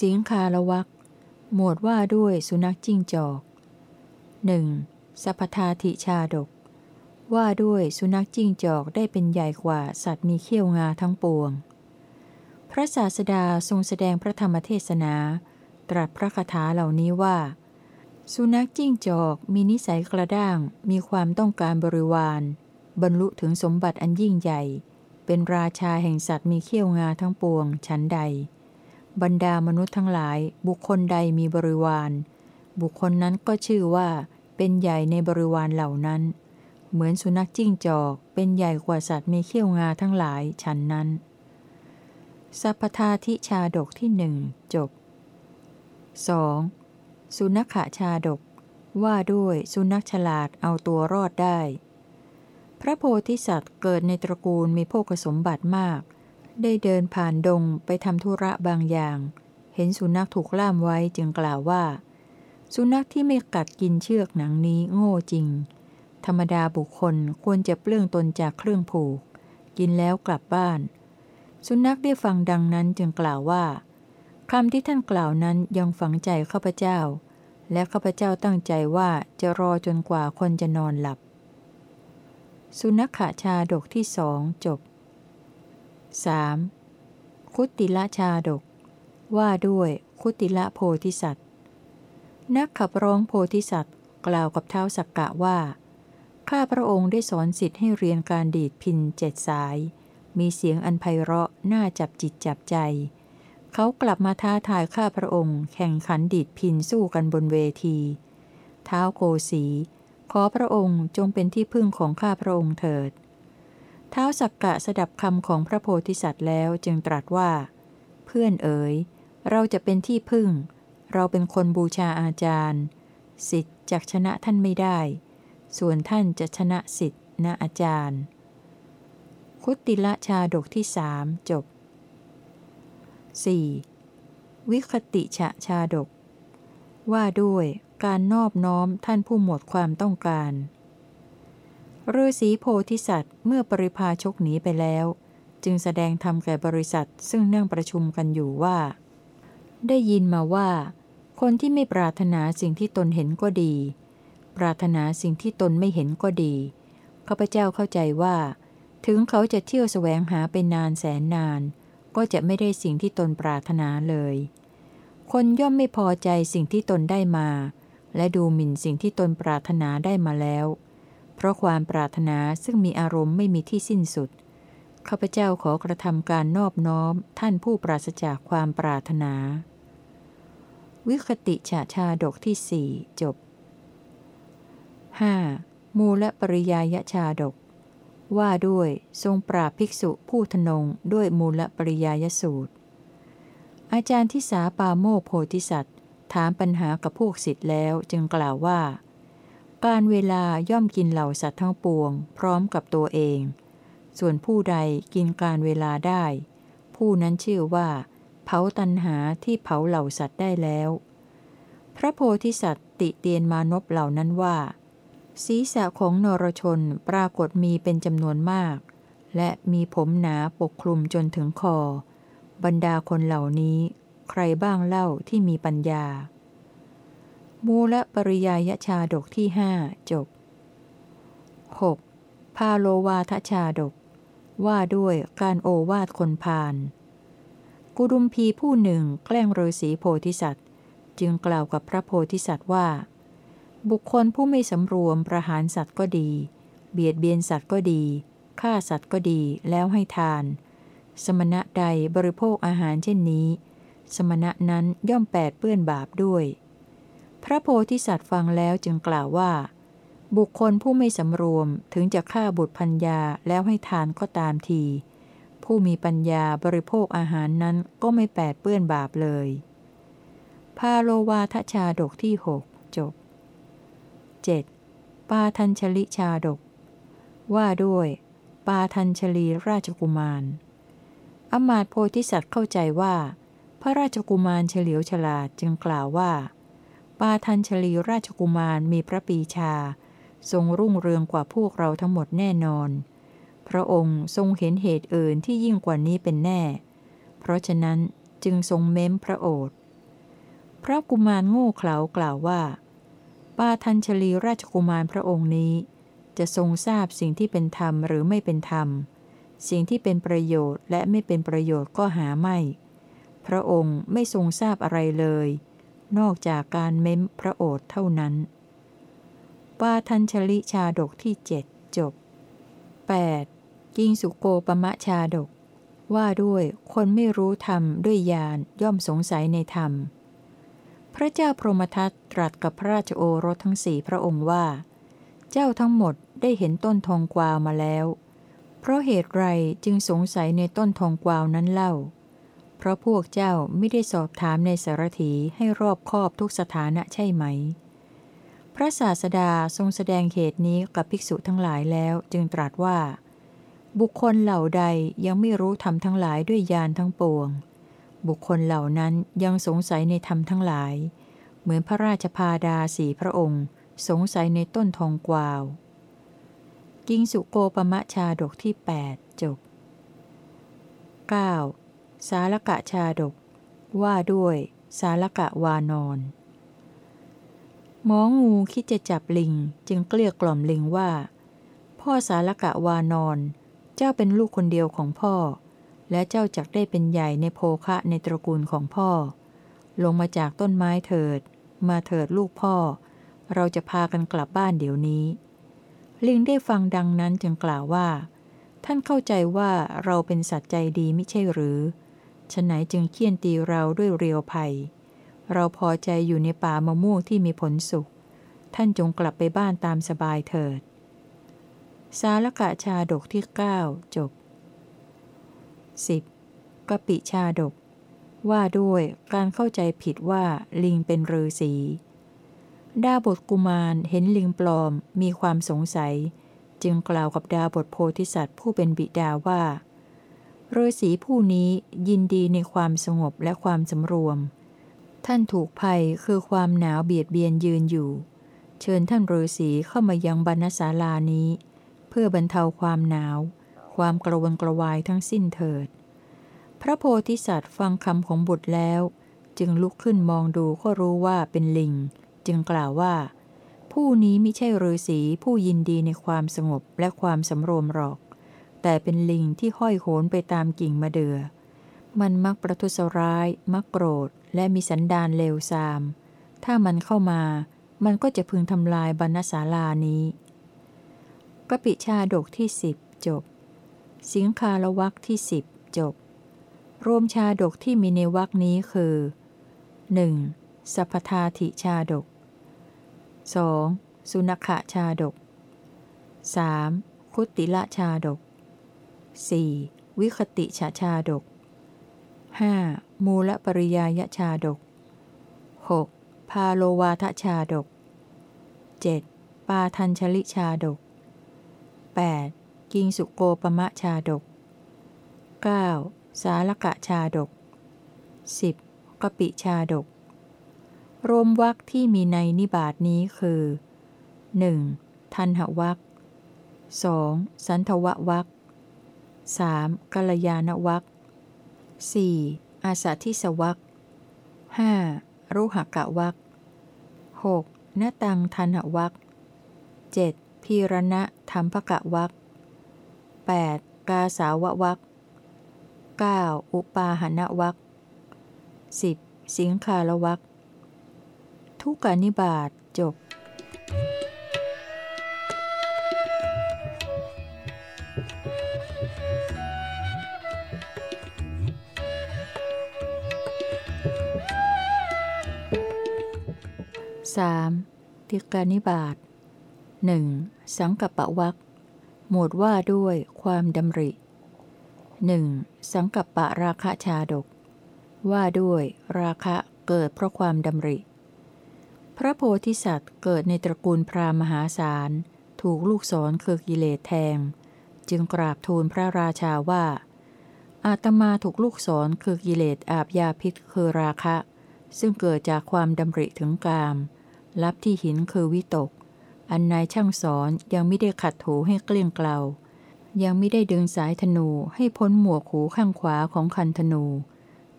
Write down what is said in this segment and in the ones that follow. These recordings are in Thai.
สิงคาลวักหมวดว่าด้วยสุนัขจิ้งจอก 1. สัพพทาธิชาดก ว่าด้วยสุนัขจิ้งจอกได้เป็นใหญ่กว่าสัตว์มีเขี้ยวงาทั้งปวง พระศาสดาทรงแสดงพระธรรมเทศนา ตรัสพระคาถาเหล่านี้ว่า สุนัขจิ้งจอกมีนิสัยกระด้าง มีความต้องการบริวาร บรรลุถึงสมบัติอันยิ่งใหญ่ เป็นราชาแห่งสัตว์มีเขี้ยวงาทั้งปวงชั้นใด บรรดามนุษย์ทั้งหลาย บุคคลใดมีบริวาร บุคคลนั้นก็ชื่อว่า เป็นใหญ่ในบริวารเหล่านั้น เหมือนสุนัขจิ้งจอก เป็นใหญ่กว่าสัตว์มีเขี้ยวงาทั้งหลายฉันนั้น สัพพทาธิชาดกที่หนึ่งจบ 2. สุนัขชาดก ว่าด้วยสุนัขฉลาดเอาตัวรอดได้ พระโพธิสัตว์เกิดในตระกูลมีโภคสมบัติมาก ได้เดินผ่านดงไปทำธุระบางอย่าง เห็นสุนัขถูกล่ามไว้จึงกล่าวว่า สุนัขที่ไม่กัดกินเชือกหนังนี้โง่จริง ธรรมดาบุคคลควรจะเปลื้องตนจากเครื่องผูก กินแล้วกลับบ้าน สุนัขได้ฟังดังนั้นจึงกล่าวว่าคำที่ท่านกล่าวนั้นยังฝังใจข้าพเจ้า และข้าพเจ้าตั้งใจว่าจะรอจนกว่าคนจะนอนหลับ สุนัขขาชาดกที่สองจบ 3. คุติละชาดก ว่าด้วยคุติละโพธิสัตว์ นักขับร้องโพธิสัตว์ กล่าวกับเท้าสักกะว่า ข้าพระองค์ได้สอนสิทธิ์ให้เรียนการดีดพินเจ็ดสาย มีเสียงอันไพเราะน่าจับจิตจับใจ เขากลับมาท้าทายข้าพระองค์ แข่งขันดีดพินสู้กันบนเวที เท้าโกสี ขอพระองค์จงเป็นที่พึ่งของข้าพระองค์เถิด ท้าวสักกะสดับคำของพระโพธิสัตว์แล้วจึงตรัสว่า เพื่อนเอ๋ย เราจะเป็นที่พึ่ง เราเป็นคนบูชาอาจารย์ สิทธิ์จักชนะท่านไม่ได้ ส่วนท่านจะชนะสิทธิ์ณอาจารย์ คุติละชาดกที่สามจบ 4. วิคติฉะชาดก ว่าด้วยการนอบน้อมท่านผู้หมดความต้องการ ฤาษีโพธิสัตว์เมื่อปริพาชกหนีไปแล้ว จึงแสดงธรรมแก่บริษัทซึ่งนั่งประชุมกันอยู่ว่า ได้ยินมาว่า คนที่ไม่ปรารถนาสิ่งที่ตนเห็นก็ดี ปรารถนาสิ่งที่ตนไม่เห็นก็ดีข้าพเจ้าเข้าใจว่า ถึงเขาจะเที่ยวแสวงหาไปนานแสนนาน ก็จะไม่ได้สิ่งที่ตนปรารถนาเลย คนย่อมไม่พอใจสิ่งที่ตนได้มา และดูหมิ่นสิ่งที่ตนปรารถนาได้มาแล้ว ราะความปรารถนาซึ่งมีอารมณ์ไม่มีที่สิ้นสุด ข้าพเจ้าขอกระทำการนอบน้อมท่านผู้ปราศจากความปรารถนา วิคติฉาชาดกที่สี่จบ 5. มูลปริยายชาดก ว่าด้วยทรงปราบภิกษุผู้ทนงด้วยมูลปริยายสูตร อาจารย์ทิสาปาโมโพธิสัตว์ ถามปัญหากับพวกสิทธิ์แล้วจึงกล่าวว่า การเวลาย่อมกินเหล่าสัตว์ทั้งปวง พร้อมกับตัวเอง ส่วนผู้ใดกินการเวลาได้ ผู้นั้นชื่อว่า เผาตันหาที่เผาเหล่าสัตว์ได้แล้ว พระโพธิสัตว์ติเตียนมานพเหล่านั้นว่า ศีรษะของนรชนปรากฏมีเป็นจำนวนมาก และมีผมหนาปกคลุมจนถึงคอ บรรดาคนเหล่านี้ ใครบ้างเล่าที่มีปัญญา มูลปริยายชาดกที่ห้าจบ 6. พาโลวาทชาดก ว่าด้วยการโอวาทคนพาลกุดุมพีผู้หนึ่งแกล้งฤาษีโพธิสัตว์ จึงกล่าวกับพระโพธิสัตว์ว่า บุคคลผู้ไม่สำรวมประหารสัตว์ก็ดี เบียดเบียนสัตว์ก็ดีฆ่าสัตว์ก็ดีแล้วให้ทาน สมณะใดบริโภคอาหารเช่นนี้ สมณะนั้นย่อมแปดเปื้อนบาปด้วย พระโพธิสัตว์ฟังแล้วจึงกล่าวว่า บุคคลผู้ไม่สำรวมถึงจะฆ่าบุตรพัญญาแล้วให้ทานก็ตามที ผู้มีปัญญาบริโภคอาหารนั้นก็ไม่แปดเปื้อนบาปเลยพาโลวาทชาดกที่หกจบ 7. ปาทัญชลิชาดก ว่าด้วย ปาทัญชลีราชกุมาร อมาตโพธิสัตว์เข้าใจว่า พระราชกุมารเฉลียวฉลาดจึงกล่าวว่า ปาทัญชลีราชกุมารมีพระปีชา ทรงรุ่งเรืองกว่าพวกเราทั้งหมดแน่นอน พระองค์ทรงเห็นเหตุอื่นที่ยิ่งกว่านี้เป็นแน่ เพราะฉะนั้นจึงทรงเม้มพระโอษฐ์พระกุมารโง่เขลากล่าวว่า ปาทัญชลีราชกุมารพระองค์นี้ จะทรงทราบสิ่งที่เป็นธรรมหรือไม่เป็นธรรม สิ่งที่เป็นประโยชน์และไม่เป็นประโยชน์ก็หาไม่ พระองค์ไม่ทรงทราบอะไรเลย นอกจากการเม้มพระโอษฐ์เท่านั้น ปาทัญชลิชาดกที่เจ็ดจบ 8. กิงสุโกปมะชาดก ว่าด้วยคนไม่รู้ธรรมด้วยญาณย่อมสงสัยในธรรม พระเจ้าพรหมทัตตรัสกับพระราชโอรสทั้งสี่พระองค์ว่า เจ้าทั้งหมดได้เห็นต้นทองกวาวมาแล้ว เพราะเหตุไรจึงสงสัยในต้นทองกวาวนั้นเล่า เพราะพวกเจ้าไม่ได้สอบถามในสารถีให้รอบคอบทุกสถานะใช่ไหม พระศาสดาทรงแสดงเหตุนี้กับภิกษุทั้งหลายแล้วจึงตรัสว่า บุคคลเหล่าใดยังไม่รู้ธรรมทั้งหลายด้วยญาณทั้งปวง บุคคลเหล่านั้นยังสงสัยในธรรมทั้งหลาย เหมือนพระราชพาดาสีพระองค์ สงสัยในต้นทองกวาวกิงสุโกปมะชาดกที่ 8 จบ 9. สาลกะชาดก ว่าด้วย สาลกะวานอนหมองูคิดจะจับลิงจึงเกลี้ยกล่อมลิงว่า พ่อสาลกะวานอน เจ้าเป็นลูกคนเดียวของพ่อ และเจ้าจักได้เป็นใหญ่ในโภคะในตระกูลของพ่อ ลงมาจากต้นไม้เถิด มาเถิดลูกพ่อ เราจะพากันกลับบ้านเดี๋ยวนี้ ลิงได้ฟังดังนั้นจึงกล่าวว่า ท่านเข้าใจว่าเราเป็นสัตว์ใจดีไม่ใช่หรือ ฉไหนจึงเคี่ยนตีเราด้วยเรียวภัย เราพอใจอยู่ในป่ามะม่วงที่มีผลสุขท่านจงกลับไปบ้านตามสบายเถิด สารกะชาดกที่ 9 จบ 10. กปิชาดก ว่าด้วยการเข้าใจผิดว่าลิงเป็นฤาษีดาบทกุมารเห็นลิงปลอมมีความสงสัย จึงกล่าวกับดาบทโพธิสัตว์ผู้เป็นบิดาว่า ฤาษีผู้นี้ยินดีในความสงบและความสำรวม ท่านถูกภัยคือความหนาวเบียดเบียนยืนอยู่ เชิญท่านฤาษีเข้ามายังบรรณศาลานี้ เพื่อบรรเทาความหนาว ความกระวนกระวายทั้งสิ้นเถิด พระโพธิสัตว์ฟังคำของบุตรแล้ว จึงลุกขึ้นมองดูก็รู้ว่าเป็นลิง จึงกล่าวว่า ผู้นี้ไม่ใช่ฤาษีผู้ยินดีในความสงบและความสำรวมหรอก แต่เป็นลิงที่ห้อยโหนไปตามกิ่งมะเดือ่อ มันมักประทุษร้าย มักโกรธ และมีสันดานเลวทราม ถ้ามันเข้ามา มันก็จะพึงทำลายบรรณศาลานี้กปิชาดกที่สิบจบ สิงคาลวักที่สิบจบ รวมชาดกที่มีในวักนี้คือ 1. สัพพทาธิชาดก 2. สุนัขชาดก 3. คุตติละชาดก 4. วิคติชาชาดก 5. มูลปริยายชาดก 6. พาโลวาทชาดก 7. ปาทัญชลิชาดก 8. กิงสุโกปมะชาดก 9. สาลกะชาดก 10. กปิชาดก รวมวักที่มีในนิบาทนี้คือ 1. ทันหวัก 2. สันทววัก 3. กัลยาณวัก 4. อาสาทิสวัก 5. รุหกะวัก 6. นตังทันหวัก 7. พีรณะธรรมภกะวัก 8. กาสาววัก 9. อุปาหณวัก 10. สิงคาลวักทุกกานิบาตจบ 3. ติกานิบาตหนึ่งสังกปะวักหมวดว่าด้วยความดำริหนึ่งสังกปะราคะชาดก ว่าด้วยราคะเกิดเพราะความดำริ พระโพธิสัตว์เกิดในตระกูลพราหมหาศาล ถูกลูกศรคือกิเลสแทง จึงกราบทูลพระราชาว่า อาตมาถูกลูกศรคือกิเลสอาบยาพิษคือราคะ ซึ่งเกิดจากความดำริถึงกาม ลับที่หินคือวิตก อันนายช่างสอนยังไม่ได้ขัดถูให้เกลี้ยงเกลายังไม่ได้ดึงสายธนูให้พ้นหมวกหูข้างขวาของคันธนู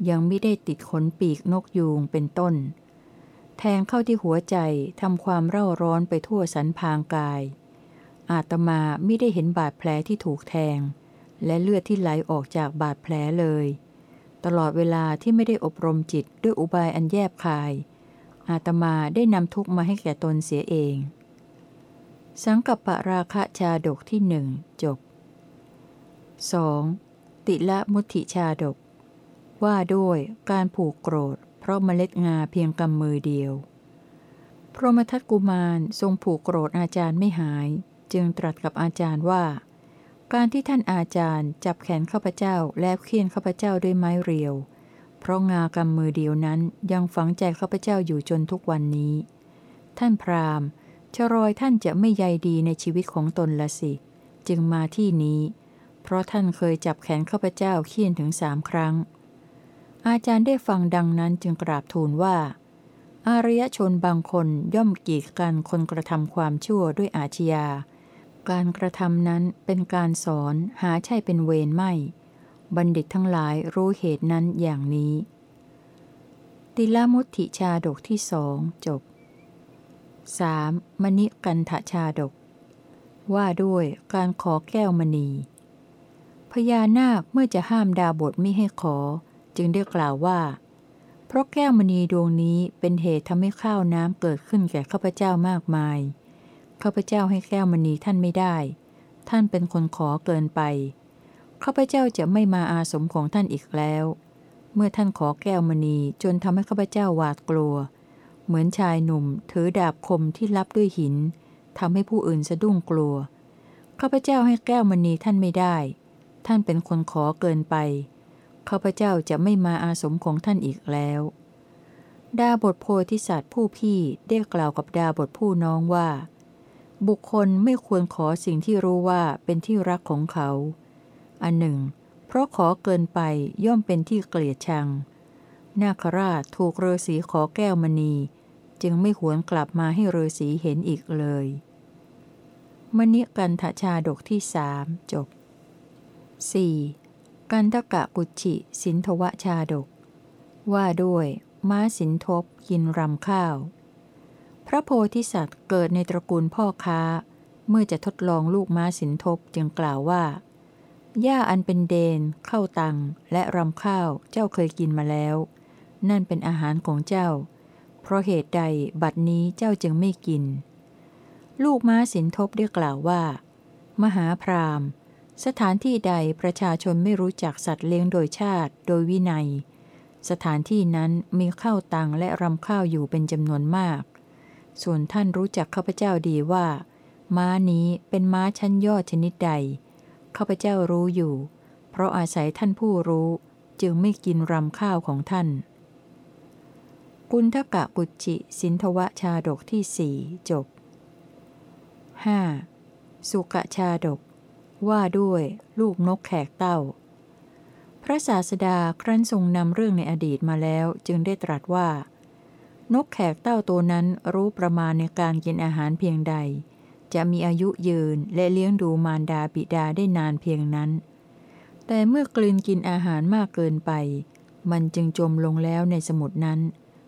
ยังไม่ได้ติดขนปีกนกยูงเป็นต้น แทงเข้าที่หัวใจทำความเร่าร้อนไปทั่วสันพางกาย อาตมาไม่ได้เห็นบาดแผลที่ถูกแทง และเลือดที่ไหลออกจากบาดแผลเลย ตลอดเวลาที่ไม่ได้อบรมจิตด้วยอุบายอันแยบคาย อาตมาได้นำทุกมาให้แก่ตนเสียเอง สังกัปปะราคะชาดกที่หนึ่งจบ 2. ติละมุติชาดก ว่าด้วยการผูกโกรธ เพราะเมล็ดงาเพียงกำมือเดียว พรหมทัตกุมารทรงผูกโกรธอาจารย์ไม่หาย จึงตรัสกับอาจารย์ว่า การที่ท่านอาจารย์จับแขนข้าพเจ้าและเคี่ยนข้าพเจ้าด้วยไม้เรียว เพราะงากำมือเดียวนั้นยังฝังใจข้าพเจ้าอยู่จนทุกวันนี้ ท่านพราหมณ์ชรอยท่านจะไม่ใยดีในชีวิตของตนละสิ จึงมาที่นี้ เพราะท่านเคยจับแขนข้าพเจ้าเคี่ยนถึงสามครั้ง อาจารย์ได้ฟังดังนั้นจึงกราบทูลว่า อารยชนบางคนย่อมกีดกันคนกระทำความชั่วด้วยอาชญาการกระทำนั้นเป็นการสอนหาใช่เป็นเวรไม่ บัณฑิตทั้งหลายรู้เหตุนั้นอย่างนี้ ติลมุติชาดกที่สองจบ 3. มณิกันทชาดก ว่าด้วยการขอแก้วมณี พญานาคเมื่อจะห้ามดาบทไม่ให้ขอ จึงได้กล่าวว่า เพราะแก้วมณีดวงนี้เป็นเหตุทำให้ข้าวน้ำเกิดขึ้นแก่ข้าพเจ้ามากมาย ข้าพเจ้าให้แก้วมณีท่านไม่ได้ ท่านเป็นคนขอเกินไป ข้าพเจ้าจะไม่มาอาสมของท่านอีกแล้ว เมื่อท่านขอแก้วมณีจนทำให้ข้าพเจ้าหวาดกลัว เหมือนชายหนุ่มถือดาบคมที่รับด้วยหินทำให้ผู้อื่นสะดุ้งกลัว ข้าพเจ้าให้แก้วมณีท่านไม่ได้ ท่านเป็นคนขอเกินไป ข้าพเจ้าจะไม่มาอาสมของท่านอีกแล้ว ดาบทโพธิสัตว์ผู้พี่ได้กล่าวกับดาบทผู้น้องว่า บุคคลไม่ควรขอสิ่งที่รู้ว่าเป็นที่รักของเขา อันหนึ่ง เพราะขอเกินไปย่อมเป็นที่เกลียดชัง นาคราชถูกเรือสีขอแก้วมณี จึงไม่หวนกลับมาให้เรือสีเห็นอีกเลย มณิกันทชาดกที่สามจบ 4. กันทกะกุชิสินทวชาดก ว่าด้วย ม้าสินทบกินรำข้าว พระโพธิสัตว์เกิดในตระกูลพ่อค้า เมื่อจะทดลองลูกม้าสินทบจึงกล่าวว่า หญ้าอันเป็นเดน เข้าตัง และรำข้าวเจ้าเคยกินมาแล้ว นั่นเป็นอาหารของเจ้า เพราะเหตุใดบัดนี้เจ้าจึงไม่กิน ลูกม้าสินทบได้กล่าวว่า มหาพรามสถานที่ใดประชาชนไม่รู้จักสัตว์เลี้ยงโดยชาติ โดยวินัย สถานที่นั้นมีข้าวตังและรำข้าวอยู่เป็นจำนวนมาก ส่วนท่านรู้จักข้าพเจ้าดีว่า ม้านี้เป็นม้าชั้นยอดชนิดใด ข้าพเจ้ารู้อยู่ เพราะอาศัยท่านผู้รู้จึงไม่กินรำข้าวของท่าน กุณทกะกุจิสินทวชาดกที่สี่จบ 5. สุกชาดก ว่าด้วยลูกนกแขกเต้า พระศาสดาครั้นทรงนำเรื่องในอดีตมาแล้วจึงได้ตรัสว่า นกแขกเต้าตัวนั้นรู้ประมาณในการกินอาหารเพียงใด จะมีอายุยืนและเลี้ยงดูมารดาบิดาได้นานเพียงนั้น แต่เมื่อกลืนกินอาหารมากเกินไป มันจึงจมลงแล้วในสมุดนั้น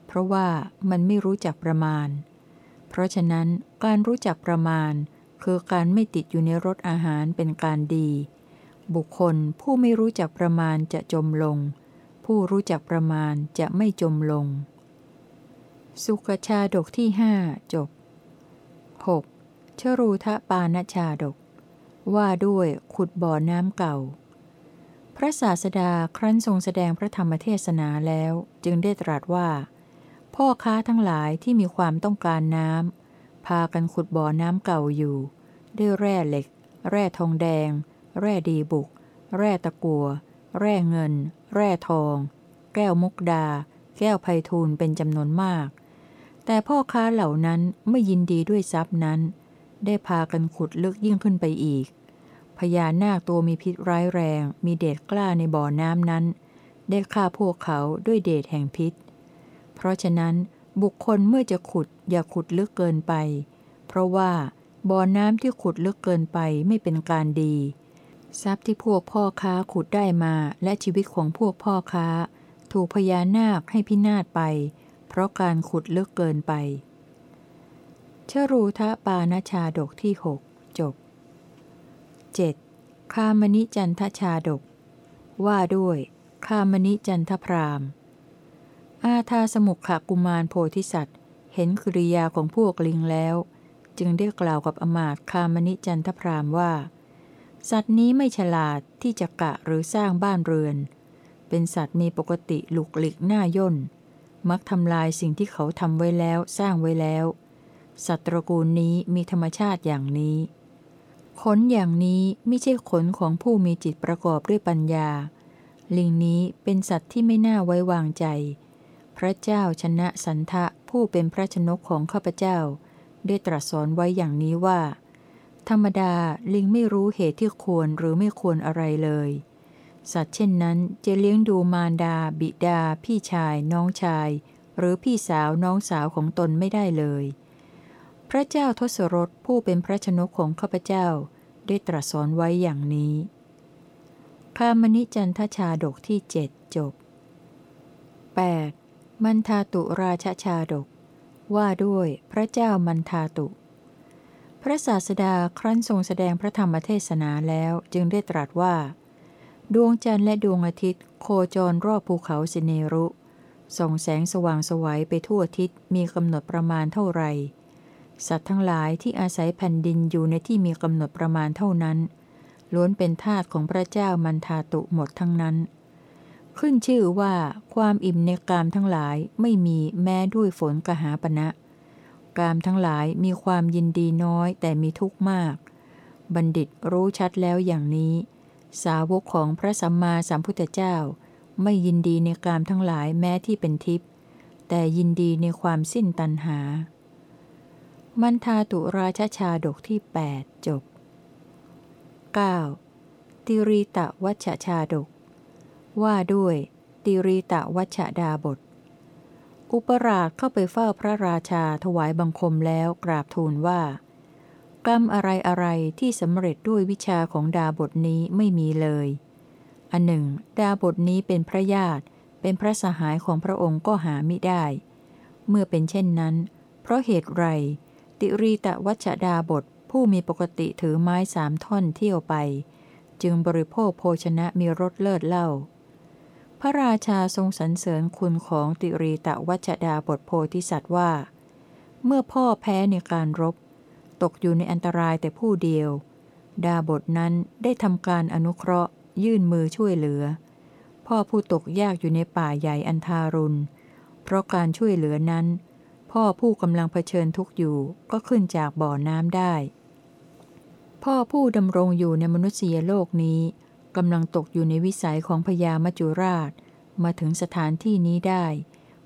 เพราะว่ามันไม่รู้จักประมาณ เพราะฉะนั้นการรู้จักประมาณ คือการไม่ติดอยู่ในรสอาหารเป็นการดี บุคคลผู้ไม่รู้จักประมาณจะจมลง ผู้รู้จักประมาณจะไม่จมลง สุกชาดกที่หจบ 6. ชรูทะปานชาดก ว่าด้วยขุดบ่อน้ำเก่า พระศาสดาครั้นทรงแสดงพระธรรมเทศนาแล้วจึงได้ตรัสว่า พ่อค้าทั้งหลายที่มีความต้องการน้ำพากันขุดบ่อน้ำเก่าอยู่ ด้วยแร่เหล็ก แร่ทองแดง แร่ดีบุก แร่ตะกัว แร่เงิน แร่ทอง แก้วมุกดา แก้วไพทูลเป็นจำนวนมาก แต่พ่อค้าเหล่านั้นไม่ยินดีด้วยทรัพย์นั้น ได้พากันขุดลึกยิ่งขึ้นไปอีก พญานาคตัวมีพิษร้ายแรง มีเดชกล้าในบ่อน้ำนั้น ได้ฆ่าพวกเขาด้วยเดชแห่งพิษ เพราะฉะนั้นบุคคลเมื่อจะขุดอย่าขุดลึกเกินไป เพราะว่าบ่อน้ำที่ขุดลึกเกินไปไม่เป็นการดี ทรัพย์ที่พวกพ่อค้าขุดได้มาและชีวิตของพวกพ่อค้า ถูกพญานาคให้พินาศไป เพราะการขุดลึกเกินไป ชรูทะปานชาดกที่หกจบ 7. คามนิจันทชาดก ว่าด้วย คามนิจันทพรามอาทาสมุขกุมารโพธิสัตว์ เห็นกิริยาของพวกลิงแล้ว จึงได้กล่าวกับอมาตคามนิจันทพรามว่า สัตว์นี้ไม่ฉลาดที่จะกะหรือสร้างบ้านเรือน เป็นสัตว์มีปกติหลุกหลิกหน้าย่น มักทำลายสิ่งที่เขาทำไว้แล้วสร้างไว้แล้ว สัตว์ตระกูลนี้มีธรรมชาติอย่างนี้ ขนอย่างนี้ไม่ใช่ขนของผู้มีจิตประกอบด้วยปัญญา ลิงนี้เป็นสัตว์ที่ไม่น่าไว้วางใจ พระเจ้าชนะสันทะผู้เป็นพระชนกของข้าพเจ้า ได้ตรัสสอนไว้อย่างนี้ว่า ธรรมดาลิงไม่รู้เหตุที่ควรหรือไม่ควรอะไรเลย สัตว์เช่นนั้นจะเลี้ยงดูมารดา บิดา พี่ชาย น้องชาย หรือพี่สาวน้องสาวของตนไม่ได้เลย พระเจ้าทศรถผู้เป็นพระชนกของข้าพเจ้าได้ตรัสสอนไว้อย่างนี้พามณิจันทชาดกที่เจ็ดจบ 8. มันทาตุราชชาดก ว่าด้วยพระเจ้ามันทาตุ พระศาสดาครั้นทรงแสดงพระธรรมเทศนาแล้วจึงได้ตรัสว่า ดวงจันทร์และดวงอาทิตย์ โคจรรอบภูเขาสิเนรุ ส่องแสงสว่างสวัยไปทั่วทิศมีกำหนดประมาณเท่าไหร่ สัตว์ทั้งหลายที่อาศัยแผ่นดินอยู่ในที่มีกำหนดประมาณเท่านั้น ล้วนเป็นทาสของพระเจ้ามันทาตุหมดทั้งนั้น ขึ้นชื่อว่าความอิ่มในกามทั้งหลายไม่มีแม้ด้วยฝนกหาปณะกามทั้งหลายมีความยินดีน้อยแต่มีทุกข์มาก บัณฑิตรู้ชัดแล้วอย่างนี้ สาวกของพระสัมมาสัมพุทธเจ้า ไม่ยินดีในกามทั้งหลายแม้ที่เป็นทิพย์แต่ยินดีในความสิ้นตัณหา มันทาตุราชชาดกที่ 8 จบ 9. ติรีตะวัชชาดก ว่าด้วย ติรีตะวัชดาบท อุปราชเข้าไปเฝ้าพระราชาถวายบังคมแล้วกราบทูลว่า กรรมอะไรอะไรที่สำเร็จด้วยวิชาของดาบทนี้ไม่มีเลย อันหนึ่ง ดาบทนี้เป็นพระญาติ เป็นพระสหายของพระองค์ก็หาไม่ได้ เมื่อเป็นเช่นนั้น เพราะเหตุไร ติรีตะวัชดาบทผู้มีปกติถือไม้สามท่อนเที่ยวไป จึงบริโภคโภชนะมีรสเลิศเล่า พระราชาทรงสรรเสริญคุณของติรีตะวัชดาบทโพธิสัตว์ว่า เมื่อพ่อแพ้ในการรบ ตกอยู่ในอันตรายแต่ผู้เดียว ดาบทนั้นได้ทำการอนุเคราะห์ ยื่นมือช่วยเหลือ พ่อผู้ตกยากอยู่ในป่าใหญ่อันทารุณ เพราะการช่วยเหลือนั้น พ่อผู้กำลังเผชิญทุกข์อยู่ก็ขึ้นจากบ่อน้ำได้ พ่อผู้ดำรงอยู่ในมนุษยโลกนี้กำลังตกอยู่ในวิสัยของพญามัจจุราช มาถึงสถานที่นี้ได้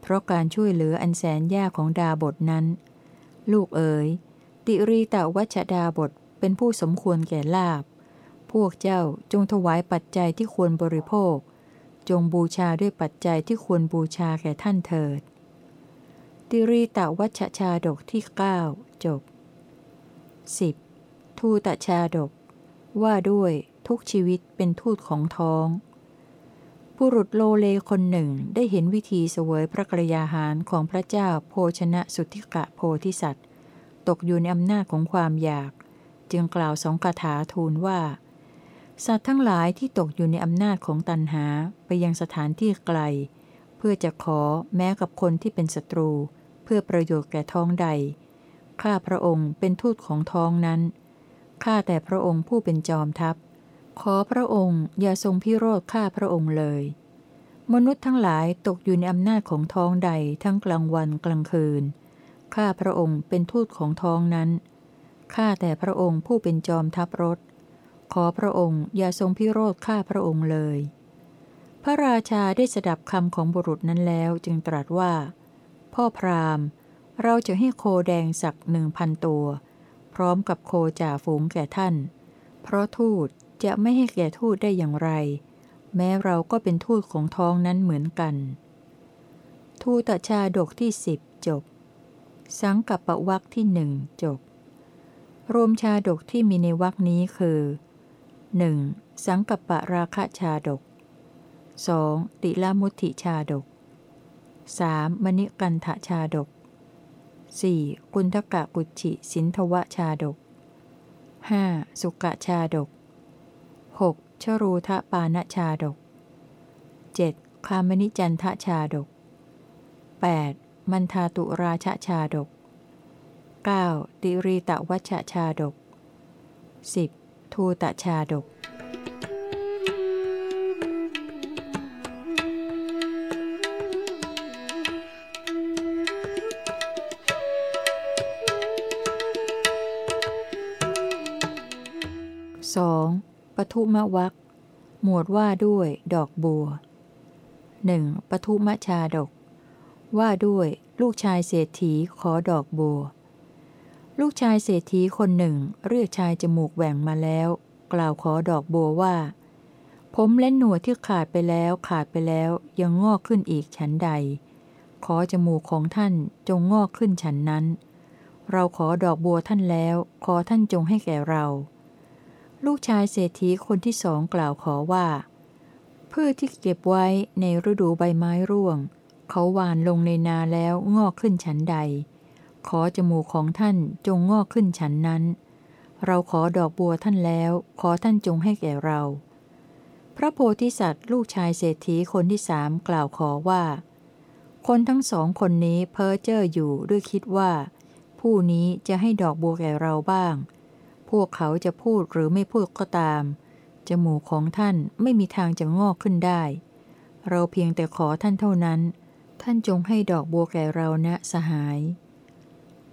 เพราะการช่วยเหลืออันแสนยากของดาบทนั้น ลูกเอ๋ยติรีตะวัชดาบทเป็นผู้สมควรแก่ลาบ พวกเจ้าจงถวายปัจจัยที่ควรบริโภค จงบูชาด้วยปัจจัยที่ควรบูชาแก่ท่านเถิด ติรีตะวัชชาดกที่ 9 จบ 10. ทูตชาดก ว่าด้วยทุกชีวิตเป็นทูตของท้องบุรุษโลเลคนหนึ่งได้เห็นวิธีเสวยพระกรยาหารของพระเจ้าโภชนะสุทธิกะโพธิสัตว์ ตกอยู่ในอำนาจของความอยาก จึงกล่าวสองคาถาทูลว่า สัตว์ทั้งหลายที่ตกอยู่ในอำนาจของตันหาไปยังสถานที่ไกล เพื่อจะขอแม้กับคนที่เป็นศัตรู พื่อประโยชน์แก่ท้องใด ข้าพระองค์เป็นทูตของท้องนั้น ข้าแต่พระองค์ผู้เป็นจอมทัพ ขอพระองค์อย่าทรงพิโรธข้าพระองค์เลย มนุษย์ทั้งหลายตกอยู่ในอำนาจของท้องใดทั้งกลางวันกลางคืน ข้าพระองค์เป็นทูตของท้องนั้น ข้าแต่พระองค์ผู้เป็นจอมทัพรถ ขอพระองค์อย่าทรงพิโรธข้าพระองค์เลยพระราชาได้สดับคำของบุรุษนั้นแล้วจึงตรัสว่า พ่อพราหมณ์ เราจะให้โคแดงสักหนึ่งพันตัว พร้อมกับโคจ่าฝูงแก่ท่าน เพราะทูตจะไม่ให้แก่ทูตได้อย่างไร แม้เราก็เป็นทูตของท้องนั้นเหมือนกัน ทูตชาดกที่สิบจบ สังกับปวักที่หนึ่งจบ รวมชาดกที่มีในวักนี้คือ 1. สังกับปราคะชาดก 2. ติลมุติชาดก 3. มณิกันทชาดก 4. กุณทกะกุจิสินทวชาดก 5. สุกะชาดก 6. ชรูทะปานชาดก 7. คามนิจันทชาดก 8. มันทาตุราชชาดก 9. ติรีตวัชชาดก 10. ทูตชาดก ทุมวักหมวดว่าด้วย ดอกบัวหนึ่งปทุมชาดก ว่าด้วยลูกชายเศรษฐีขอดอกบัว ลูกชายเศรษฐีคนหนึ่ง เรียกชายจมูกแหว่งมาแล้ว กล่าวขอดอกบัวว่า ผมและหนวดที่ขาดไปแล้วขาดไปแล้วยังงอกขึ้นอีกฉันใด ขอจมูกของท่านจงงอกขึ้นฉันนั้น เราขอดอกบัวท่านแล้ว ขอท่านจงให้แก่เรา ลูกชายเศรษฐีคนที่สองกล่าวขอว่า พืชที่เก็บไว้ในฤดูใบไม้ร่วง เขาหวานลงในนาแล้วงอกขึ้นฉันใด ขอจมูกของท่านจงงอกขึ้นฉันนั้น เราขอดอกบัวท่านแล้ว ขอท่านจงให้แก่เรา พระโพธิสัตว์ ลูกชายเศรษฐีคนที่สามกล่าวขอว่า คนทั้งสองคนนี้เพ้อเจ้ออยู่ด้วยคิดว่า ผู้นี้จะให้ดอกบัวแก่เราบ้าง พวกเขาจะพูดหรือไม่พูดก็ตาม จมูกของท่านไม่มีทางจะงอกขึ้นได้ เราเพียงแต่ขอท่านเท่านั้น ท่านจงให้ดอกบัวแก่เรานะสหาย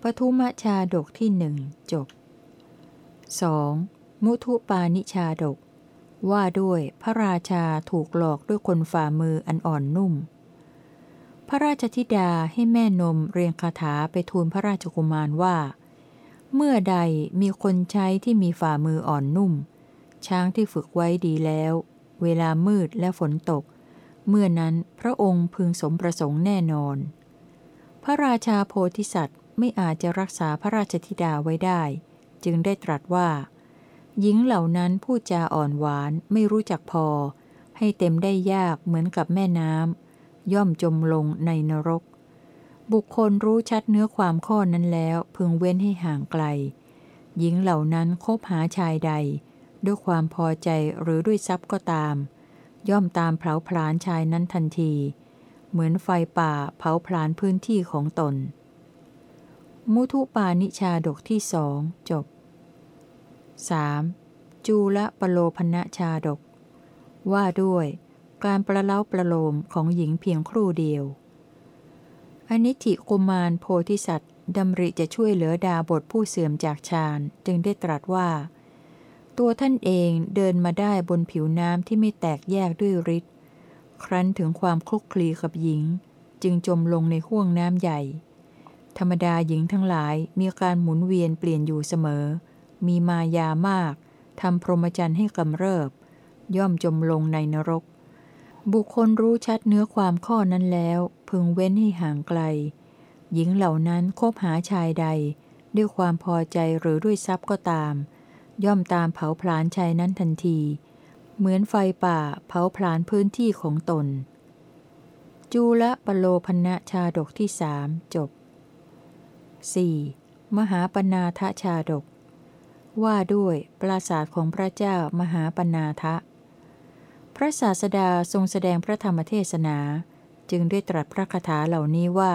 ปทุมชาดกที่หนึ่งจบ 2. มุทุปานิชาดก ว่าด้วยพระราชาถูกหลอกด้วยคนฝ่ามืออันอ่อนนุ่ม พระราชธิดาให้แม่นมเรียงคาถาไปทูลพระราชกุมารว่า เมื่อใดมีคนใช้ที่มีฝ่ามืออ่อนนุ่ม ช้างที่ฝึกไว้ดีแล้ว เวลามืดและฝนตก เมื่อนั้นพระองค์พึงสมประสงค์แน่นอน พระราชาโพธิสัตว์ไม่อาจจะรักษาพระราชธิดาไว้ได้ จึงได้ตรัสว่า หญิงเหล่านั้นพูดจาอ่อนหวานไม่รู้จักพอ ให้เต็มได้ยากเหมือนกับแม่น้ำย่อมจมลงในนรก บุคคลรู้ชัดเนื้อความข้อนั้นแล้ว พึงเว้นให้ห่างไกล หญิงเหล่านั้นคบหาชายใด ด้วยความพอใจหรือด้วยทรัพย์ก็ตาม ย่อมตามเผาผลาญชายนั้นทันที เหมือนไฟป่าเผาผลาญพื้นที่ของตน มุทุปานิชาดกที่สองจบ 3. จูละปโลพนะชาดก ว่าด้วย การประเล้าประโลมของหญิงเพียงครู่เดียว อนิธิกุมารโพธิสัตว์ดำริจะช่วยเหลือดาบทผู้เสื่อมจากฌานจึงได้ตรัสว่า ตัวท่านเองเดินมาได้บนผิวน้ำที่ไม่แตกแยกด้วยฤทธิ์ครั้นถึงความคลุกคลีกับหญิง จึงจมลงในห้วงน้ำใหญ่ ธรรมดาหญิงทั้งหลายมีการหมุนเวียนเปลี่ยนอยู่เสมอ มีมายามากทำพรหมจรรย์ให้กำเริบ ย่อมจมลงในนรก บุคคลรู้ชัดเนื้อความข้อนั้นแล้ว พึงเว้นให้ห่างไกล หญิงเหล่านั้นคบหาชายใด ด้วยความพอใจหรือด้วยทรัพย์ก็ตาม ย่อมตามเผาผลาญชายนั้นทันที เหมือนไฟป่าเผาผลาญพื้นที่ของตน จูละปโลพนะชาดกที่สามจบ 4. มหาปนาทชาดก ว่าด้วยปราศาสตร์ของพระเจ้ามหาปนาทะ พระศาสดาทรงแสดงพระธรรมเทศนา จึงได้ตรัสพระคาถาเหล่านี้ว่า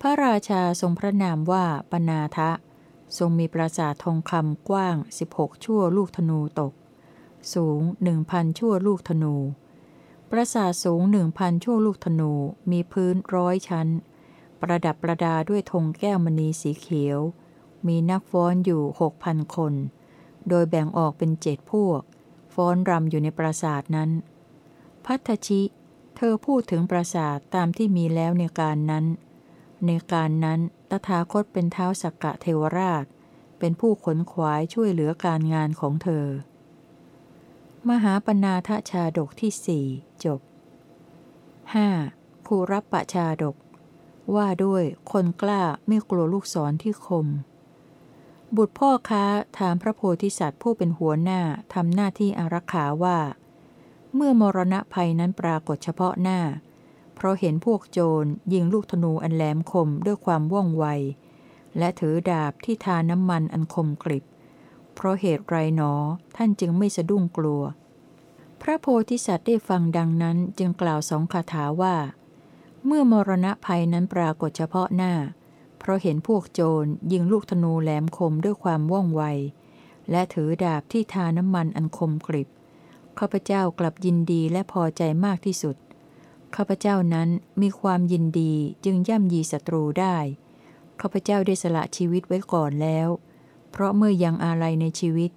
พระราชาทรงพระนามว่าปนาทะ ทรงมีปราสาททองคำกว้าง 16 ชั่วลูกธนูตก สูงหนึ่งพันชั่วลูกธนู ปราสาทสูงหนึ่งพันชั่วลูกธนูมีพื้นร้อยชั้น ประดับประดาด้วยธงแก้วมณีสีเขียว มีนักฟ้อนอยู่หกพันคน โดยแบ่งออกเป็นเจ็ดพวก ฟ้อนรำอยู่ในปราสาทนั้น พัทชิ ธอพูดถึงปราสาทตามที่มีแล้วในการนั้น ในการนั้น ตถาคตเป็นเท้าสักกะเทวราช เป็นผู้ขนขวายช่วยเหลือการงานของเธอ มหาปนาทชาดกที่สี่จบ 5. คูรับปะชาดก ว่าด้วยคนกล้าไม่กลัวลูกศรที่คม บุตรพ่อค้าถามพระโพธิสัตว์ผู้เป็นหัวหน้าทำหน้าที่อารักขาว่า เมื่อมรณะภัยนั้นปรากฏเฉพาะหน้า เพราะเห็นพวกโจรยิงลูกธนูอันแหลมคมด้วยความว่องไว และถือดาบที่ทาน้ำมันอันคมกริบ เพราะเหตุไรหนอท่านจึงไม่สะดุ้งกลัว พระโพธิสัตว์ได้ฟังดังนั้นจึงกล่าวสองคาถาว่า เมื่อมรณะภัยนั้นปรากฏเฉพาะหน้า เพราะเห็นพวกโจรยิงลูกธนูแหลมคมด้วยความว่องไว และถือดาบที่ทาน้ำมันอันคมกริบ ข้าพเจ้ากลับยินดีและพอใจมากที่สุด ข้าพเจ้านั้นมีความยินดีจึงย่ำยีศัตรูได้ ข้าพเจ้าได้สละชีวิตไว้ก่อนแล้ว เพราะเมื่อยังอาลัยในชีวิต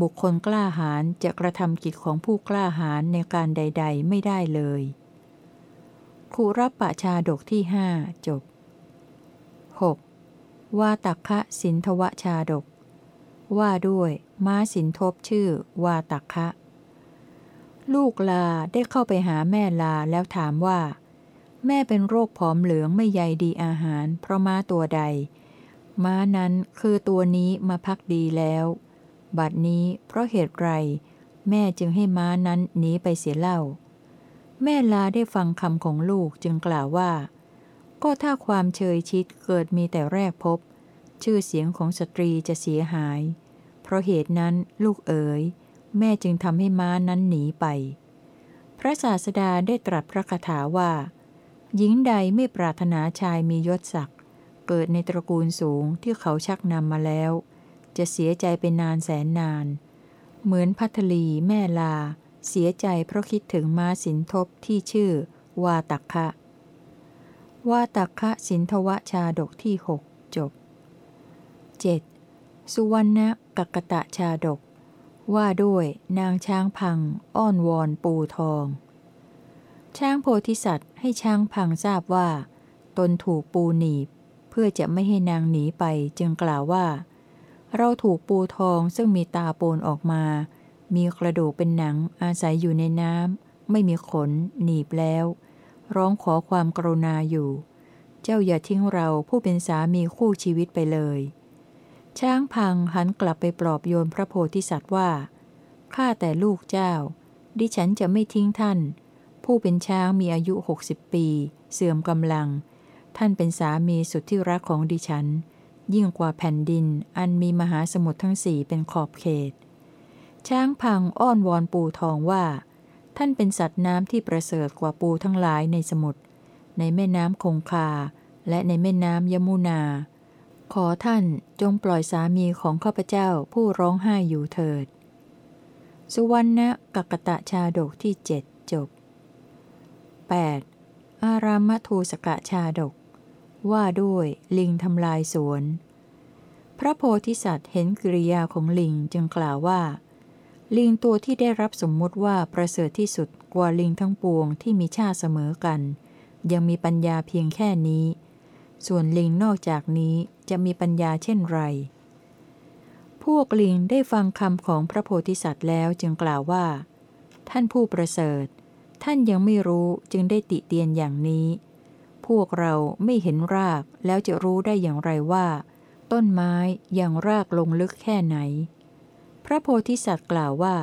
บุคคลกล้าหาญจะกระทำกิจของผู้กล้าหาญในการใด ๆ ไม่ได้เลยคูรับปะชาดกที่หจบ 6. ว่าตักคะสินทวชาดก ว่าด้วย ม้าสินทบชื่อ วาตักคะ ลูกลาได้เข้าไปหาแม่ลาแล้วถามว่า แม่เป็นโรคผอมเหลืองไม่ใยดีอาหาร เพราะม้าตัวใด ม้านั้นคือตัวนี้มาพักดีแล้ว บัดนี้เพราะเหตุไร แม่จึงให้ม้านั้นหนีไปเสียเล่า แม่ลาได้ฟังคำของลูกจึงกล่าวว่า ก็ถ้าความเชยชิดเกิดมีแต่แรกพบ ชื่อเสียงของสตรีจะเสียหาย เพราะเหตุนั้นลูกเอ๋ย แม่จึงทำให้ม้านั้นหนีไป พระศาสดาได้ตรัสพระคาถาว่า หญิงใดไม่ปรารถนาชายมียศศักดิ์เกิดในตระกูลสูงที่เขาชักนำมาแล้ว จะเสียใจเป็นนานแสนนาน เหมือนพัทลีแม่ลา เสียใจเพราะคิดถึงม้าสินทบที่ชื่อ วาตักคะวาตักคะสินทวชาดกที่หกจบ 7. สุวรรณกักตะชาดก ว่าด้วยนางช้างพัง อ้อนวอนปูทอง ช้างโพธิสัตว์ให้ช้างพังทราบว่า ตนถูกปูหนีบ เพื่อจะไม่ให้นางหนีไปจึงกล่าวว่า เราถูกปูทองซึ่งมีตาโปนออกมา มีกระดูกเป็นหนังอาศัยอยู่ในน้ำไม่มีขน หนีบแล้ว ร้องขอความกรุณาอยู่ เจ้าอย่าทิ้งเราผู้เป็นสามีคู่ชีวิตไปเลย ช้างพังหันกลับไปปลอบโยนพระโพธิสัตว์ว่า ข้าแต่ลูกเจ้า ดิฉันจะไม่ทิ้งท่าน ผู้เป็นช้างมีอายุหกสิบปี เสื่อมกำลัง ท่านเป็นสามีสุดที่รักของดิฉัน ยิ่งกว่าแผ่นดินอันมีมหาสมุทรทั้งสี่เป็นขอบเขต ช้างพังอ้อนวอนปูทองว่า ท่านเป็นสัตว์น้ำที่ประเสริฐกว่าปูทั้งหลายในสมุทร ในแม่น้ำคงคา และในแม่น้ำยมุนา ขอท่านจงปล่อยสามีของข้าพเจ้าผู้ร้องไห้อยู่เถิด สุวรรณกักตะชาดกที่เจ็ดจบ 8. อารามทูสกะชาดก ว่าด้วยลิงทำลายสวน พระโพธิสัตว์เห็นกิริยาของลิงจึงกล่าวว่า ลิงตัวที่ได้รับสมมุติว่าประเสริฐที่สุดกว่าลิงทั้งปวงที่มีชาติเสมอกัน ยังมีปัญญาเพียงแค่นี้ ส่วนลิงนอกจากนี้จะมีปัญญาเช่นไร พวกลิงได้ฟังคำของพระโพธิสัตว์แล้วจึงกล่าวว่า ท่านผู้ประเสริฐ ท่านยังไม่รู้จึงได้ติเตียนอย่างนี้ พวกเราไม่เห็นรากแล้วจะรู้ได้อย่างไรว่า ต้นไม้ยังรากลงลึกแค่ไหน พระโพธิสัตว์กล่าวว่า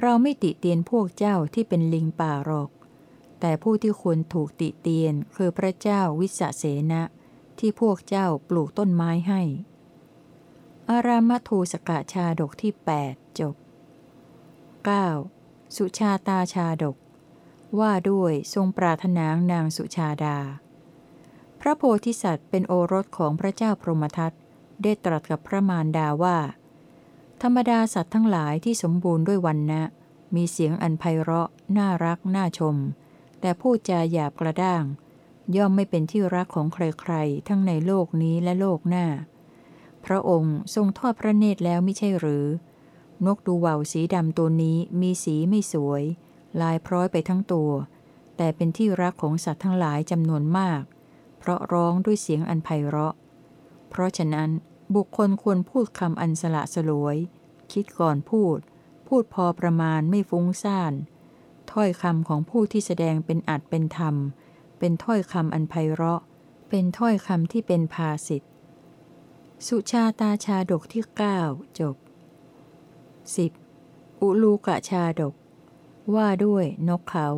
เราไม่ติเตียนพวกเจ้าที่เป็นลิงป่าหรอกแต่ผู้ที่ควรถูกติเตียนคือพระเจ้าวิสเสนะ ที่พวกเจ้าปลูกต้นไม้ให้ อารามทูสกะชาดกที่ 8 จบ 9. สุชาตาชาดก ว่าด้วยทรงปรารถนางนางสุชาดา พระโพธิสัตว์เป็นโอรสของพระเจ้าพรหมทัตได้ตรัสกับพระมารดาว่า ธรรมดาสัตว์ทั้งหลายที่สมบูรณ์ด้วยวันนะ มีเสียงอันไพเราะ น่ารัก น่าชม แต่พูดจาหยาบกระด้าง ย่อมไม่เป็นที่รักของใครๆ ทั้งในโลกนี้และโลกหน้า พระองค์ทรงทอดพระเนตรแล้วไม่ใช่หรือ นกดูว่าวสีดำตัวนี้มีสีไม่สวย ลายพร้อยไปทั้งตัว แต่เป็นที่รักของสัตว์ทั้งหลายจำนวนมาก เพราะร้องด้วยเสียงอันไพเราะ เพราะฉะนั้นบุคคลควรพูดคำอันสละสลวย คิดก่อนพูด พูดพอประมาณไม่ฟุ้งซ่าน ถ้อยคำของผู้ที่แสดงเป็นอัดเป็นธรรม เป็นถ้อยคำอันไพเราะ เป็นถ้อยคำที่เป็นภาสิทธสุชาตาชาดกที่ 9 จบ 10. อุลูกะชาดก ว่าด้วยนกเขา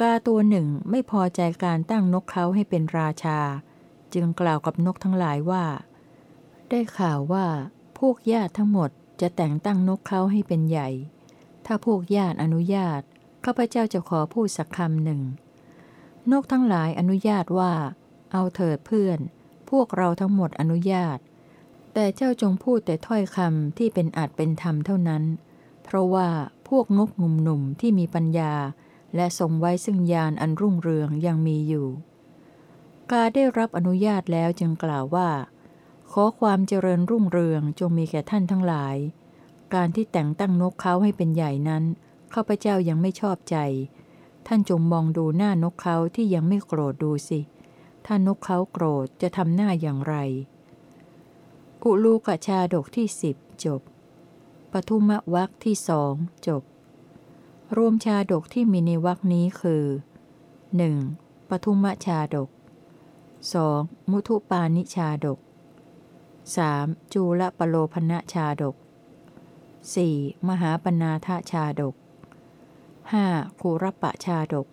กาตัวหนึ่งไม่พอใจการตั้งนกเขาให้เป็นราชา จึงกล่าวกับนกทั้งหลายว่า ได้ข่าวว่า พวกญาติทั้งหมดจะแต่งตั้งนกเขาให้เป็นใหญ่ ถ้าพวกญาติอนุญาตข้าพเจ้าจะขอพูดสักคำหนึ่ง นกทั้งหลายอนุญาตว่า เอาเถิดเพื่อน พวกเราทั้งหมดอนุญาต แต่เจ้าจงพูดแต่ถ้อยคำที่เป็นอาจเป็นธรรมเท่านั้น เพราะว่าพวกนกหนุ่มๆที่มีปัญญา และทรงไว้ซึ่งญาณอันรุ่งเรืองยังมีอยู่ กาได้รับอนุญาตแล้วจึงกล่าวว่า ขอความเจริญรุ่งเรืองจงมีแก่ท่านทั้งหลาย การที่แต่งตั้งนกเขาให้เป็นใหญ่นั้นข้าพเจ้ายังไม่ชอบใจ ท่านจงมองดูหน้านกเขาที่ยังไม่โกรธดูสิ ถ้านกเขาโกรธจะทำหน้าอย่างไร อุลูกชาดกที่สิบจบ ปทุมวักที่สองจบ รวมชาดกที่มีในวักนี้คือ 1. ปทุมชาดก 2. มุทุปานิชาดก 3. จูลปโลพนชาดก 4. มหาปนาทชาดก 5. คูรปะชาดก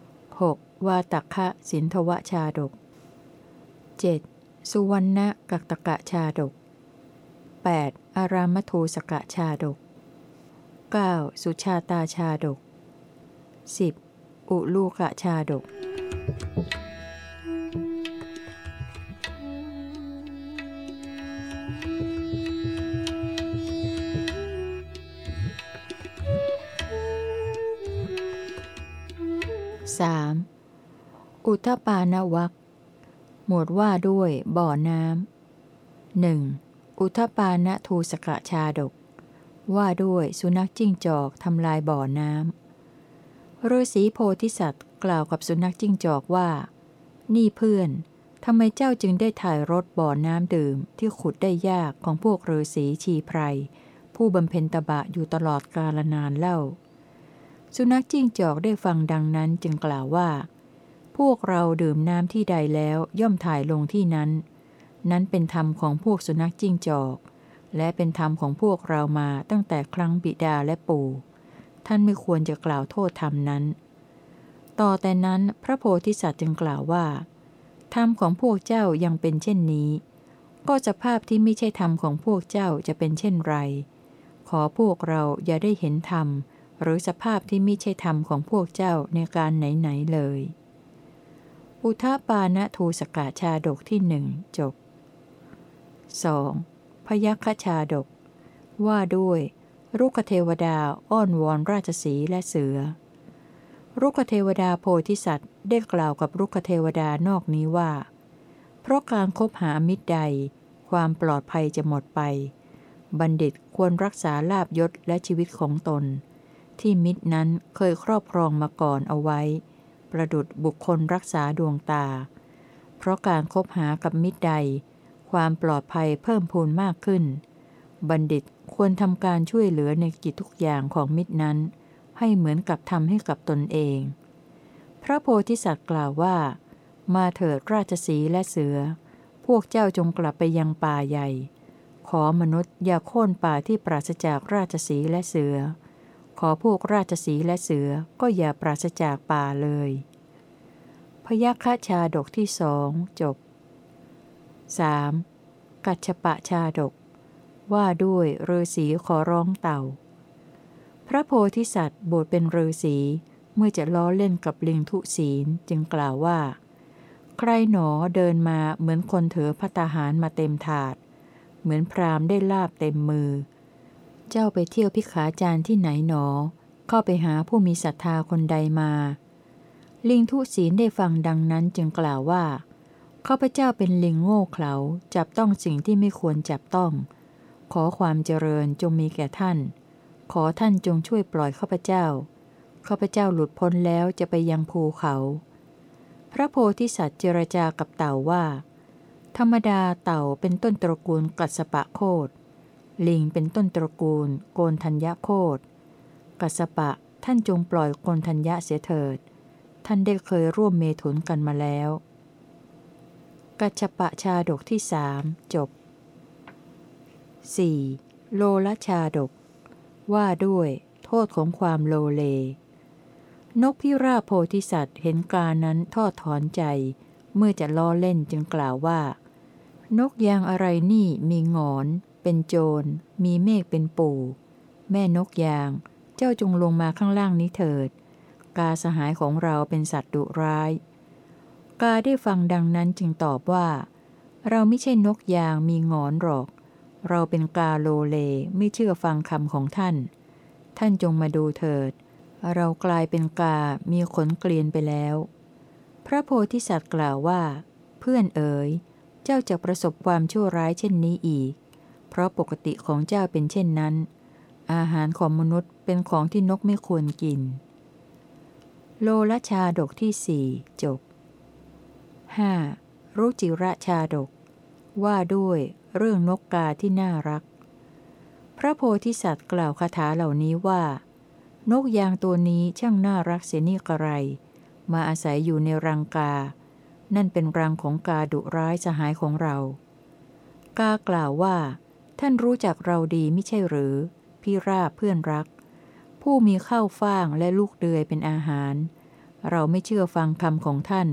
6. วาตัคะสินทวชาดก 7. สุวรรณกักตกะชาดก 8. อารามทูสกะชาดก 9. สุชาตาชาดก 10. อุลูกะชาดก 3. อุทปานวักหมวดว่าด้วยบ่อน้ำหนึ่งอุทปานะทูสกะชาดก ว่าด้วยสุนัขจิ้งจอกทำลายบ่อน้ำฤาษีโพธิสัตว์กล่าวกับสุนัขจิ้งจอกว่า นี่เพื่อนทำไมเจ้าจึงได้ถ่ายรถบ่อน้ำดื่มที่ขุดได้ยากของพวกฤาษีชีไพร ผู้บำเพ็ญตบะอยู่ตลอดกาลนานเล่า สุนัขจิ้งจอกได้ฟังดังนั้นจึงกล่าวว่า พวกเราดื่มน้ำที่ใดแล้วย่อมถ่ายลงที่นั้น นั้นเป็นธรรมของพวกสุนัขจิ้งจอก และเป็นธรรมของพวกเรามาตั้งแต่ครั้งบิดาและปู่ ท่านไม่ควรจะกล่าวโทษธรรมนั้น ต่อแต่นั้นพระโพธิสัตว์จึงกล่าวว่า ธรรมของพวกเจ้ายังเป็นเช่นนี้ ก็สภาพที่ไม่ใช่ธรรมของพวกเจ้าจะเป็นเช่นไร ขอพวกเราอย่าได้เห็นธรรม หรือสภาพที่ไม่ใช่ธรรมของพวกเจ้าในการไหน ๆ เลย อุทาปานะทูสกาชาดกที่หนึ่งจบ 2. พยัคฆชาดก ว่าด้วยรุกเทวดาอ้อนวอนราชสีและเสือ รุกเทวดาโพธิสัตว์ได้กล่าวกับรุกเทวดานอกนี้ว่า เพราะการคบหามิตรใด ความปลอดภัยจะหมดไป บัณฑิตควรรักษาลาบยศและชีวิตของตน ที่มิตรนั้นเคยครอบครองมาก่อนเอาไว้ ประดุดบุคคลรักษาดวงตา เพราะการคบหากับมิตรใด ความปลอดภัยเพิ่มพูนมากขึ้น บัณฑิตควรทำการช่วยเหลือในกิจทุกอย่างของมิตรนั้น ให้เหมือนกับทำให้กับตนเอง พระโพธิสัตว์กล่าวว่า มาเถิดราชสีและเสือ พวกเจ้าจงกลับไปยังป่าใหญ่ ขอมนุษย์อย่าโค่นป่าที่ปราศจากราชสีและเสือ ขอพวกราชสีและเสือก็อย่าปราศจากป่าเลย พยัคฆชาดกที่สองจบ 3. กัจฉปะชาดก ว่าด้วยฤาษีขอร้องเต่า พระโพธิสัตว์บทเป็นฤาษีเมื่อจะล้อเล่นกับลิงทุศีลจึงกล่าวว่า ใครหนอเดินมาเหมือนคนเถือพัตาหารมาเต็มถาด เหมือนพรามได้ลาบเต็มมือเจ้าไปเที่ยวพิขาจารที่ไหนหนอ เข้าไปหาผู้มีศรัทธาคนใดมา ลิงทุศีลได้ฟังดังนั้นจึงกล่าวว่าข้าพเจ้าเป็นลิงโง่เขลาจับต้องสิ่งที่ไม่ควรจับต้อง ขอความเจริญจงมีแก่ท่าน ขอท่านจงช่วยปล่อยข้าพเจ้าข้าพเจ้าหลุดพ้นแล้วจะไปยังภูเขา พระโพธิสัตว์เจรจากับเต่าว่า ธรรมดาเต่าเป็นต้นตระกูลกัสปะโคด ลิงเป็นต้นตระกูล โกนธัญญโคดกัสปะท่านจงปล่อยโกนธัญญะเสียเถิด ท่านได้เคยร่วมเมถุนกันมาแล้ว กัจปะชาดกที่สามจบ 4. โลละชาดก ว่าด้วยโทโทษของความโลเล นกพิราบโพธิสัตว์เห็นกานั้นทอดถอนใจ เมื่อจะล้อเล่นจึงกล่าวว่า นกยางอะไรนี่มีงอน เป็นโจร มีเมฆเป็นปู่ แม่นกยาง เจ้าจงลงมาข้างล่างนี้เถิด กาสหายของเราเป็นสัตว์ดุร้าย กาได้ฟังดังนั้นจึงตอบว่า เราไม่ใช่นกยางมีงอนหรอก เราเป็นกาโลเลไม่เชื่อฟังคำของท่าน ท่านจงมาดูเถิด เรากลายเป็นกา มีขนเกลียนไปแล้ว พระโพธิสัตว์กล่าวว่า เพื่อนเอ๋ย เจ้าจะประสบความชั่วร้ายเช่นนี้อีก ราะปกติของเจ้าเป็นเช่นนั้น อาหารของมนุษย์เป็นของที่นกไม่ควรกิน โลละชาดกที่สี่จบ 5. รุจิระชาดก ว่าด้วยเรื่องนกกาที่น่ารัก พระโพธิสัตว์กล่าวคาถาเหล่านี้ว่า นกยางตัวนี้ช่างน่ารักเสียนี่กระไร มาอาศัยอยู่ในรังกา นั่นเป็นรังของกาดุร้ายสหายของเรา กากล่าวว่า ท่านรู้จักเราดีไม่ใช่หรือพี่ราบเพื่อนรัก ผู้มีข้าวฟ่างและลูกเดือยเป็นอาหาร เราไม่เชื่อฟังคำของท่าน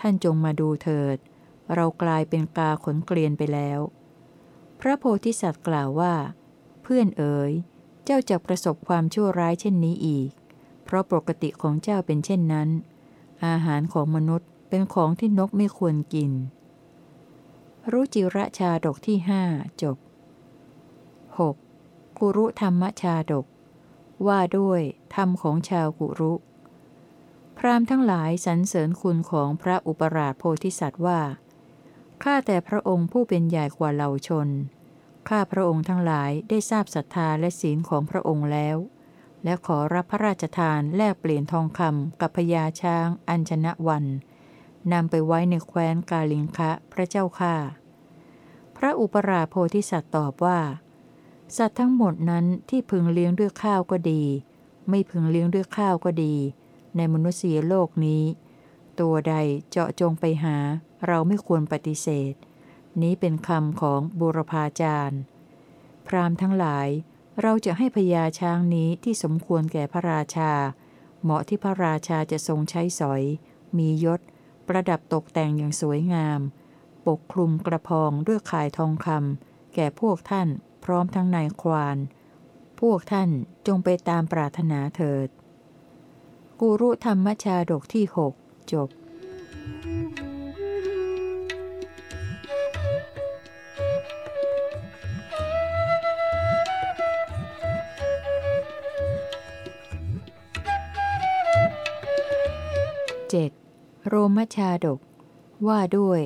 ท่านจงมาดูเถิด เรากลายเป็นกาขนเกลียนไปแล้ว พระโพธิสัตว์กล่าวว่า เพื่อนเอ๋ย เจ้าจะประสบความชั่วร้ายเช่นนี้อีก เพราะปกติของเจ้าเป็นเช่นนั้น อาหารของมนุษย์เป็นของที่นกไม่ควรกิน รู้จิระชาดกที่ห้าจบ กุรุธรรมชาดก ว่าด้วยธรรมของชาวกุรุ พราหมณ์ทั้งหลายสรรเสริญคุณของพระอุปราชโพธิสัตว์ว่า ข้าแต่พระองค์ผู้เป็นใหญ่กว่าเหล่าชน ข้าพระองค์ทั้งหลายได้ทราบศรัทธาและศีลของพระองค์แล้ว และขอรับพระราชทานแลกเปลี่ยนทองคำกับพญาช้าง อัญชนะวันนำไปไว้ในแคว้นกาลิงคะพระเจ้าค่าพระอุปราชโพธิสัตว์ตอบว่า สัตว์ทั้งหมดนั้นที่พึงเลี้ยงด้วยข้าวก็ดี ไม่พึงเลี้ยงด้วยข้าวก็ดี ในมนุษยโลกนี้ ตัวใดเจาะจงไปหา เราไม่ควรปฏิเสธ นี้เป็นคำของบุรพาจารย์ พรามทั้งหลาย เราจะให้พญาช้างนี้ที่สมควรแก่พระราชา เหมาะที่พระราชาจะทรงใช้สอย มียศ ประดับตกแต่งอย่างสวยงาม ปกคลุมกระพองด้วยข่ายทองคำแก่พวกท่าน พร้อมทั้งนายควาน พวกท่านจงไปตามปรารถนาเถิดกุรุธรรมชาดกที่หกจบ 7. โรมชาดก ว่าด้วย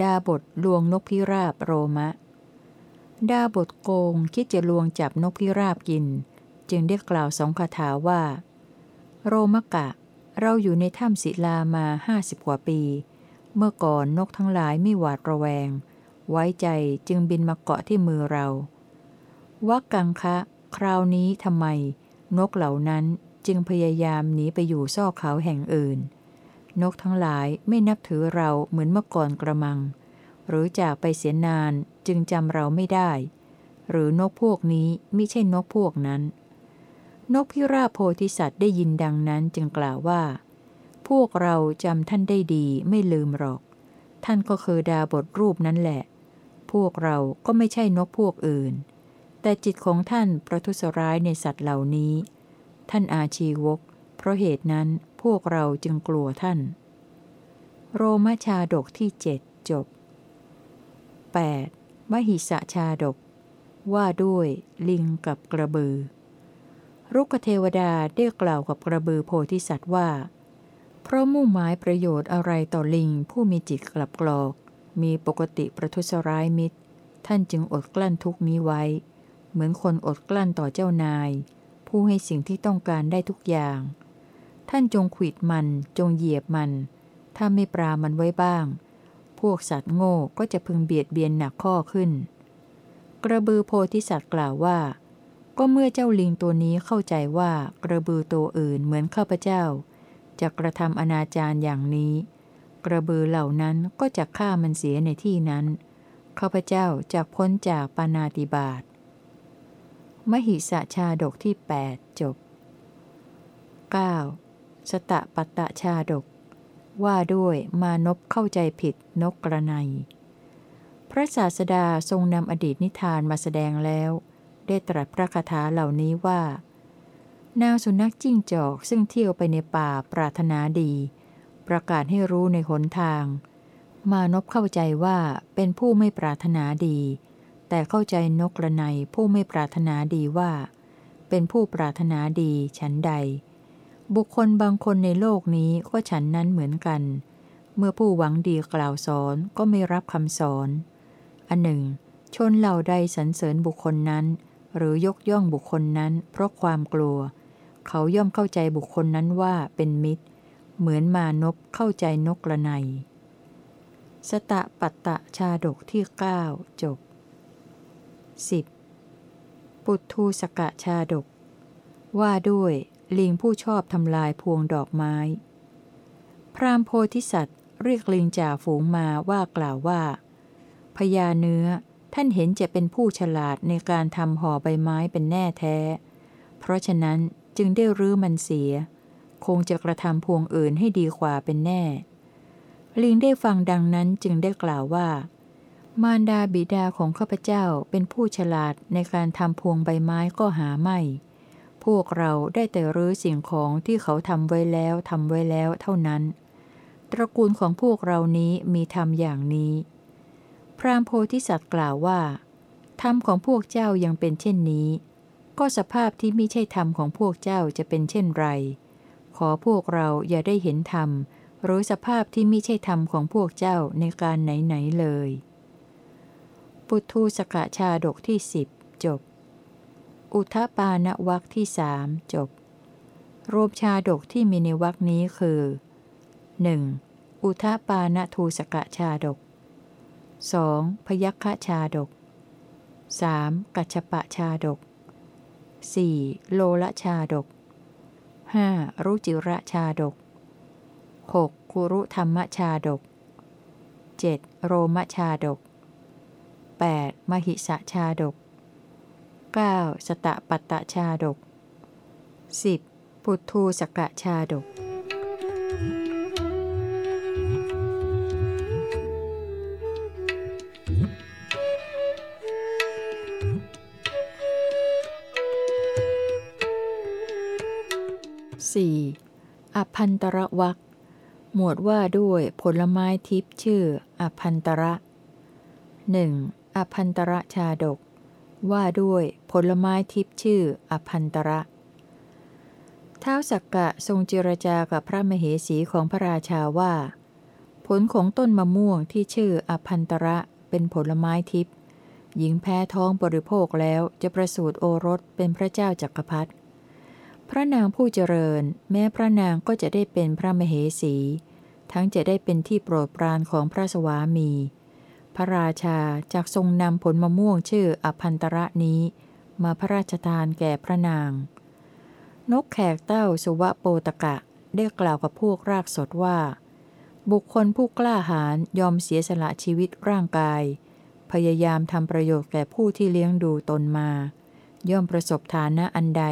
ดาบทลวงนกพิราบโรมะ ดาบทโกงคิดจะลวงจับนกพิราบกิน จึงได้กล่าวสองคาถาว่า โรมกะ เราอยู่ในถ้ำศิลามาห้าสิบกว่าปี เมื่อก่อนนกทั้งหลายไม่หวาดระแวง ไว้ใจจึงบินมาเกาะที่มือเราวักกังคะ คราวนี้ทำไม นกเหล่านั้นจึงพยายามหนีไปอยู่ซอกเขาแห่งอื่น นกทั้งหลายไม่นับถือเราเหมือนเมื่อก่อนกระมัง หรือจากไปเสียนานจึงจำเราไม่ได้ หรือนกพวกนี้ไม่ใช่นกพวกนั้น นกพิราบโพธิสัตว์ได้ยินดังนั้นจึงกล่าวว่า พวกเราจำท่านได้ดีไม่ลืมหรอก ท่านก็คือดาบทรูปนั้นแหละ พวกเราก็ไม่ใช่นกพวกอื่น แต่จิตของท่านประทุษร้ายในสัตว์เหล่านี้ ท่านอาชีวก เพราะเหตุนั้นพวกเราจึงกลัวท่าน โรมชาดกที่เจ็ดจบ 8. มหิสชาดก ว่าด้วยลิงกับกระบือ รุกเทวดาได้กล่าวกับกระบือโพธิสัตว์ว่า เพราะมุ่งหมายประโยชน์อะไรต่อลิงผู้มีจิตกลับกรอก มีปกติประทุษร้ายมิตร ท่านจึงอดกลั้นทุกนี้ไว้ เหมือนคนอดกลั้นต่อเจ้านาย ผู้ให้สิ่งที่ต้องการได้ทุกอย่าง ท่านจงขีดมันจงเหยียบมัน ถ้าไม่ปรามันไว้บ้าง พวกสัตว์โง่ก็จะพึงเบียดเบียนหนักข้อขึ้น กระบือโพธิสัตว์กล่าวว่า ก็เมื่อเจ้าลิงตัวนี้เข้าใจว่ากระบือตัวอื่นเหมือนข้าพเจ้า จะกระทำอนาจารอย่างนี้ กระบือเหล่านั้นก็จะฆ่ามันเสียในที่นั้น ข้าพเจ้าจะพ้นจากปานาติบาตมหิสชาดกที่ 8 จบ 9. สตะปัตตชาดก ว่าด้วยมานพเข้าใจผิดนกกระไนพระศาสดาทรงนำอดีตนิทานมาแสดงแล้ว ได้ตรัสพระคาถาเหล่านี้ว่า นางสุนัขจิ้งจอกซึ่งเที่ยวไปในป่าปรารถนาดี ประกาศให้รู้ในหนทาง มานพเข้าใจว่าเป็นผู้ไม่ปรารถนาดี แต่เข้าใจนกกระไนผู้ไม่ปรารถนาดีว่า เป็นผู้ปรารถนาดีฉันใด บุคคลบางคนในโลกนี้ก็ฉันนั้นเหมือนกัน เมื่อผู้หวังดีกล่าวสอนก็ไม่รับคำสอน อันหนึ่ง ชนเหล่าใดสรรเสริญบุคคลนั้น หรือยกย่องบุคคลนั้น เพราะความกลัว เขาย่อมเข้าใจบุคคลนั้นว่าเป็นมิตร เหมือนมานพเข้าใจนกกระไนสตะปัตตะชาดกที่ 9 จบ 10. ปุทูสกะชาดก ว่าด้วย ลิงผู้ชอบทำลายพวงดอกไม้ พรามโพธิสัตว์ เรียกลิงจ่าฝูงมาว่ากล่าวว่าพญาเนื้อท่านเห็นจะเป็นผู้ฉลาดในการทำห่อใบไม้เป็นแน่แท้ เพราะฉะนั้นจึงได้รื้อมันเสีย คงจะกระทำพวงอื่นให้ดีกว่าเป็นแน่ ลิงได้ฟังดังนั้นจึงได้กล่าวว่า มารดาบิดาของข้าพเจ้าเป็นผู้ฉลาดในการทำพวงใบไม้ก็หาไม่ พวกเราได้แต่รื้อสิ่งของที่เขาทำไว้แล้วทำไว้แล้วเท่านั้น ตระกูลของพวกเรานี้มีทำอย่างนี้ พรามโพธิสัตว์กล่าวว่า ธรรมของพวกเจ้ายังเป็นเช่นนี้ ก็สภาพที่ไม่ใช่ธรรมของพวกเจ้าจะเป็นเช่นไร ขอพวกเราอย่าได้เห็นธรรม หรือสภาพที่ไม่ใช่ธรรมของพวกเจ้าในการไหนๆเลย ปุทูสกะชาดกที่สิบจบ อุทปานวักที่สามจบ รูปชาดกที่มีในวักนี้คือ 1. อุทปานทูสกะชาดก 2. พยัคฆชาดก 3. กัจฉปะชาดก 4. โลละชาดก 5. รุจิระชาดก 6. กุรุธรรมชาดก 7. โรมชาดก 8. มหิสชาดก 9. สตะปัตตชาดก 10. ปุทูสกะชาดกสี่อพันตระวักหมวดว่าด้วยผลไม้ทิพย์ชื่ออพันตระหนึ่งอพันตระชาดก ว่าด้วยผลไม้ทิพย์ชื่ออพันตระเท้าสักกะทรงเจรจากับพระมเหสีของพระราชาว่า ผลของต้นมะม่วงที่ชื่ออพันตระเป็นผลไม้ทิพย์หญิงแพ้ท้องบริโภคแล้วจะประสูติโอรสเป็นพระเจ้าจักรพรรดิพระนางผู้เจริญ แม้พระนางก็จะได้เป็นพระมเหสี ทั้งจะได้เป็นที่โปรดปรานของพระสวามี พระราชาจากทรงนำผลมะม่วงชื่ออภันตระนี้ มาพระราชทานแก่พระนาง นกแขกเต้าสุวะโปตกะได้กล่าวกับพวกรากสดว่า บุคคลผู้กล้าหาญยอมเสียสละชีวิตร่างกาย พยายามทำประโยชน์แก่ผู้ที่เลี้ยงดูตนมา ย่อมประสบฐานะอันใด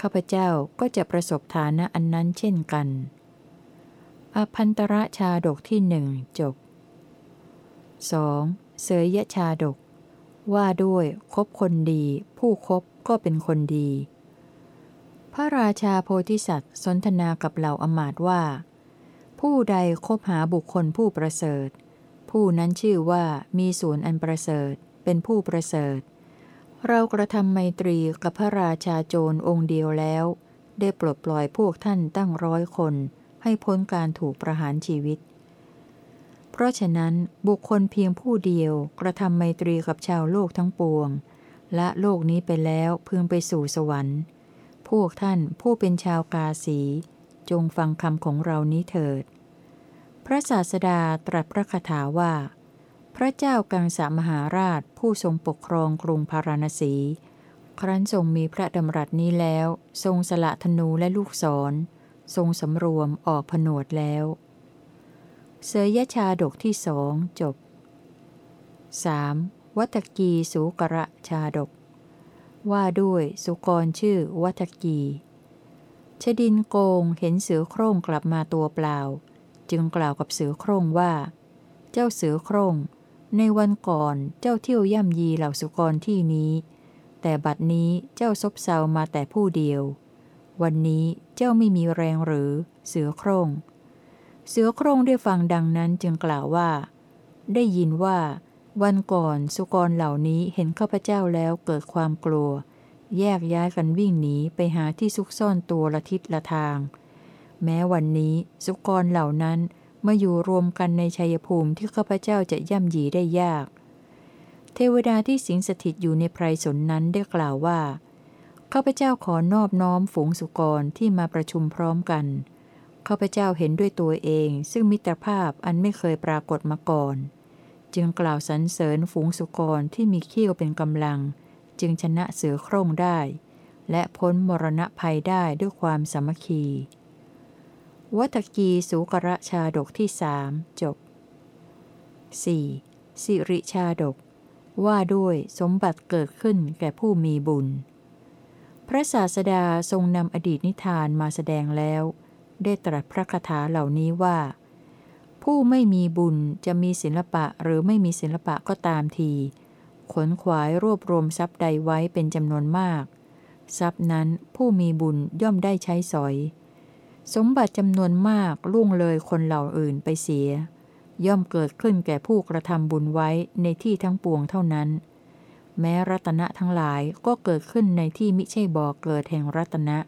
ข้าพเจ้าก็จะประสบฐานะอันนั้นเช่นกันอพันตระชาดกที่หนึ่งจบ 2. เสยยชาดก ว่าด้วยคบคนดี ผู้คบก็เป็นคนดี พระราชาโพธิสัตว์สนทนากับเหล่าอมาตว่า ผู้ใดคบหาบุคคลผู้ประเสริฐ ผู้นั้นชื่อว่ามีส่วนอันประเสริฐ เป็นผู้ประเสริฐ เรากระทำไมตรีกับพระราชาโจรองค์เดียวแล้ว ได้ปลดปล่อยพวกท่านตั้งร้อยคน ให้พ้นการถูกประหารชีวิต ราะฉะนั้นบุคคลเพียงผู้เดียวกระทำไมตรีกับชาวโลกทั้งปวง และโลกนี้ไปแล้วพึงไปสู่สวรรค์ พวกท่านผู้เป็นชาวกาสี จงฟังคำของเรานี้เถิด พระศาสดาตรัสพระคาถาว่า พระเจ้ากังสามหาราชผู้ทรงปกครองกรุงพาราณสี ครั้นทรงมีพระดำรัสนี้แล้ว ทรงสละธนูและลูกศร ทรงสำรวมออกผนวดแล้ว เสยยชาดกที่สองจบ 3. วัตกีสูกระชาดก ว่าด้วยสุกรชื่อวัตกีชดินโกงเห็นเสือโคร่งกลับมาตัวเปล่า จึงกล่าวกับเสือโคร่งว่า เจ้าเสือโคร่ง ในวันก่อนเจ้าเที่ยวย่ำยีเหล่าสุกรที่นี้ แต่บัดนี้เจ้าซบเซามาแต่ผู้เดียว วันนี้เจ้าไม่มีแรงหรือเสือโคร่ง เสือโคร่งได้ฟังดังนั้นจึงกล่าวว่า ได้ยินว่า วันก่อนสุกรเหล่านี้เห็นข้าพเจ้าแล้วเกิดความกลัว แยกย้ายกันวิ่งหนีไปหาที่ซุกซ่อนตัวละทิศละทาง แม้วันนี้สุกรเหล่านั้นมาอยู่รวมกันในชัยภูมิที่ข้าพเจ้าจะย่ำยีได้ยาก เทวดาที่สิงสถิตอยู่ในไพรสนนั้นได้กล่าวว่าข้าพเจ้าขอนอบน้อมฝูงสุกรที่มาประชุมพร้อมกัน ข้าพเจ้าเห็นด้วยตัวเอง ซึ่งมิตรภาพอันไม่เคยปรากฏมาก่อน จึงกล่าวสรรเสริญฝูงสุกรที่มีเขี้ยวเป็นกำลัง จึงชนะเสือโคร่งได้ และพ้นมรณะภัยได้ด้วยความสามัคคี วัตกีสุกระชาดกที่สามจบ 4. สิริชาดก ว่าด้วยสมบัติเกิดขึ้นแก่ผู้มีบุญ พระศาสดาทรงนำอดีตนิทานมาแสดงแล้ว ได้ตรัสพระคาถาเหล่านี้ว่า ผู้ไม่มีบุญจะมีศิลปะหรือไม่มีศิลปะก็ตามที ขนขวายรวบรวมทรัพย์ใดไว้เป็นจำนวนมาก ทรัพย์นั้นผู้มีบุญย่อมได้ใช้สอย สมบัติจำนวนมากล่วงเลยคนเหล่าอื่นไปเสีย ย่อมเกิดขึ้นแก่ผู้กระทำบุญไว้ในที่ทั้งปวงเท่านั้น แม้รัตนะทั้งหลายก็เกิดขึ้นในที่มิใช่บ่อเกิดแห่งรัตนะ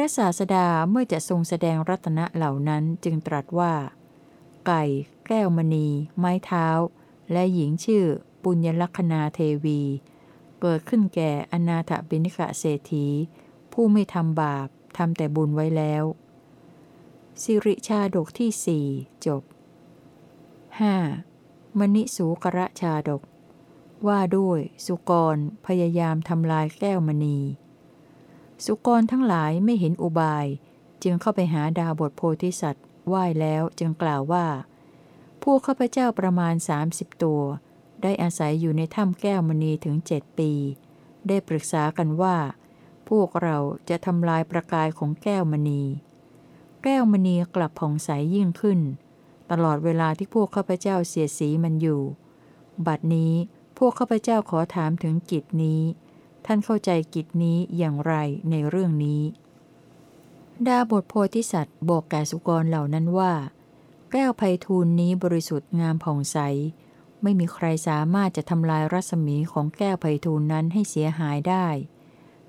ระศาสดาเมื่อจะทรงแสดงรัตนะเหล่านั้นจึงตรัสว่า ไก่ แก้วมณี ไม้เท้า และหญิงชื่อ ปุญญลักษณาเทวี เกิดขึ้นแก่อนาถบิณกะเศรษฐี ผู้ไม่ทำบาปทำแต่บุญไว้แล้ว สิริชาดกที่สี่จบ 5. มณิสูกระชาดก ว่าด้วยสุกรพยายามทำลายแก้วมณี สุกรทั้งหลายไม่เห็นอุบาย จึงเข้าไปหาดาวบทโพธิสัตว์ไหว้แล้วจึงกล่าวว่าผู้ข้าพเจ้าประมาณสามิบตัว ได้อาศัยอยู่ในถ้ำแก้วมณีถึงเจ็ดปี ได้ปรึกษากันว่า พวกเราจะทำลายประกายของแก้วมณี แก้วมณีกลับผ่องใสยยิ่งขึ้น ตลอดเวลาที่พวกข้าพเจ้าเสียสีมันอยู่ บัดนี้พวกข้าพเจ้าขอถามถึงกิจนี้ ท่านเข้าใจกิจนี้อย่างไรในเรื่องนี้ ดาบทโพธิสัตว์บอกแก่สุกรเหล่านั้นว่า แก้วไพทูลนี้บริสุทธิ์งามผ่องใส ไม่มีใครสามารถจะทำลายรัศมีของแก้วไพทูลนั้นให้เสียหายได้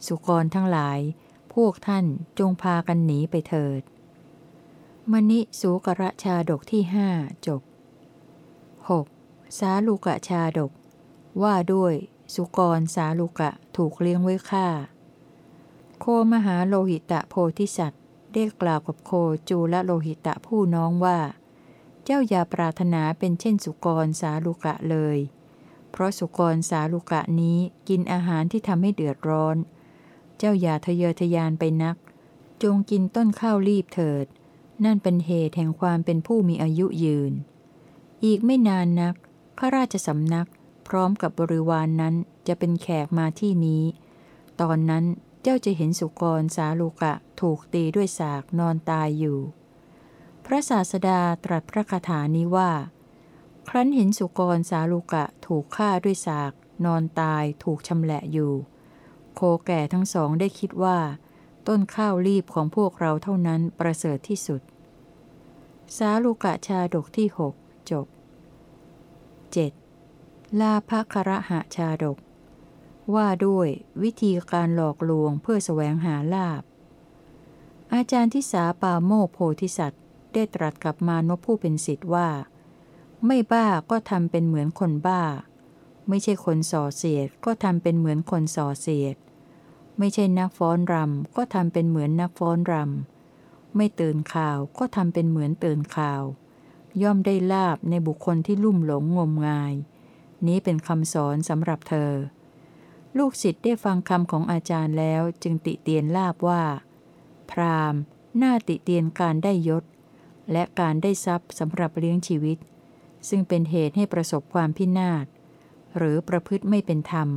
สุกรทั้งหลาย พวกท่านจงพากันหนีไปเถิด มณิสุกระชาดกที่ห้าจบ 6. สาลูกะชาดก ว่าด้วย สุกรสาลุกะถูกเลี้ยงไว้ฆ่า โคมหาโลหิตะโพธิสัตว์ได้กล่าวกับโคจูละโลหิตะผู้น้องว่า เจ้าอย่าปรารถนาเป็นเช่นสุกรสาลุกะเลย เพราะสุกรสาลุกะนี้กินอาหารที่ทำให้เดือดร้อน เจ้าอย่าทะเยอทะยานไปนัก จงกินต้นข้าวรีบเถิด นั่นเป็นเหตุแห่งความเป็นผู้มีอายุยืน อีกไม่นานนักข้าราชสำนัก พร้อมกับบริวารนนั้นจะเป็นแขกมาที่นี้ ตอนนั้นเจ้าจะเห็นสุกรสาลูกะถูกตีด้วยสากนอนตายอยู่ พระศาสดาตรัสพระคาถานี้ว่า ครั้นเห็นสุกรสาลูกะถูกฆ่าด้วยสาก นอนตายถูกชำแหละอยู่ โคแก่ทั้งสองได้คิดว่า ต้นข้าวรีบของพวกเราเท่านั้นประเสริฐที่สุด สาลูกะชาดกที่หกจบ 7. ลาภคระหะชาดก ว่าด้วยวิธีการหลอกลวงเพื่อแสวงหาลาบ อาจารย์ที่สาปาโมโพธิสัตว์ ได้ตรัสกับมานพผู้เป็นสิทธิ์ว่า ไม่บ้าก็ทำเป็นเหมือนคนบ้า ไม่ใช่คนส่อเสียดก็ทำเป็นเหมือนคนส่อเสียด ไม่ใช่นักฟ้อนรำก็ทำเป็นเหมือนนักฟ้อนรำไม่ตื่นข่าวก็ทำเป็นเหมือนตื่นข่าว ย่อมได้ลาบในบุคคลที่ลุ่มหลงงมงาย นี้เป็นคำสอนสำหรับเธอ ลูกศิษย์ได้ฟังคำของอาจารย์แล้วจึงติเตียนลาบว่า พราหมหน้าติเตียนการได้ยศ และการได้ทรัพย์สำหรับเลี้ยงชีวิต ซึ่งเป็นเหตุให้ประสบความพินาศ หรือประพฤติไม่เป็นธรรม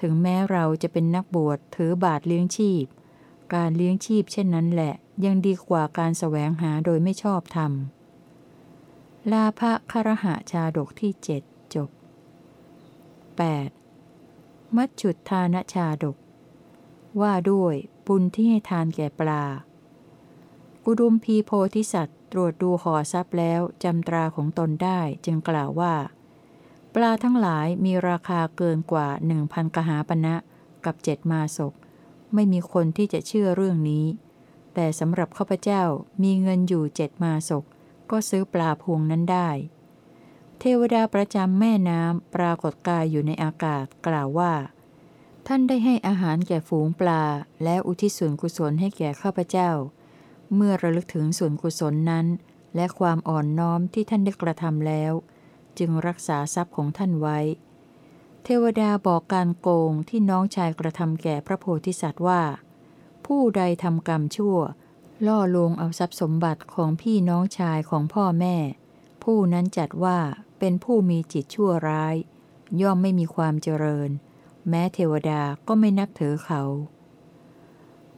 ถึงแม้เราจะเป็นนักบวชถือบาทเลี้ยงชีพ การเลี้ยงชีพเช่นนั้นแหละ ยังดีกว่าการสแสวงหาโดยไม่ชอบธรรมลาภคารหะชาดกที่เจ็ด 8. มัจจุทานชาดก ว่าด้วยบุญที่ให้ทานแก่ปลา กุดุมพีโพธิสัตว์ ตรวจดูห่อทรัพย์แล้วจำตราของตนได้จึงกล่าวว่า ปลาทั้งหลายมีราคาเกินกว่าหนึ่งพันกหาปณะกับเจ็ดมาศก ไม่มีคนที่จะเชื่อเรื่องนี้ แต่สำหรับข้าพเจ้ามีเงินอยู่เจ็ดมาศก ก็ซื้อปลาพวงนั้นได้ เทวดาประจำแม่น้ำปรากฏกายอยู่ในอากาศกล่าวว่า ท่านได้ให้อาหารแก่ฝูงปลา และอุทิศส่วนกุศลให้แก่ข้าพเจ้า เมื่อระลึกถึงส่วนกุศลนั้น และความอ่อนน้อมที่ท่านได้กระทำแล้ว จึงรักษาทรัพย์ของท่านไว้ เทวดาบอกการโกงที่น้องชายกระทำแก่พระโพธิสัตว์ว่า ผู้ใดทำกรรมชั่ว ล่อลวงเอาทรัพย์สมบัติของพี่น้องชายของพ่อแม่ ผู้นั้นจัดว่า เป็นผู้มีจิตชั่วร้าย ย่อมไม่มีความเจริญ แม้เทวดาก็ไม่นับถือเขา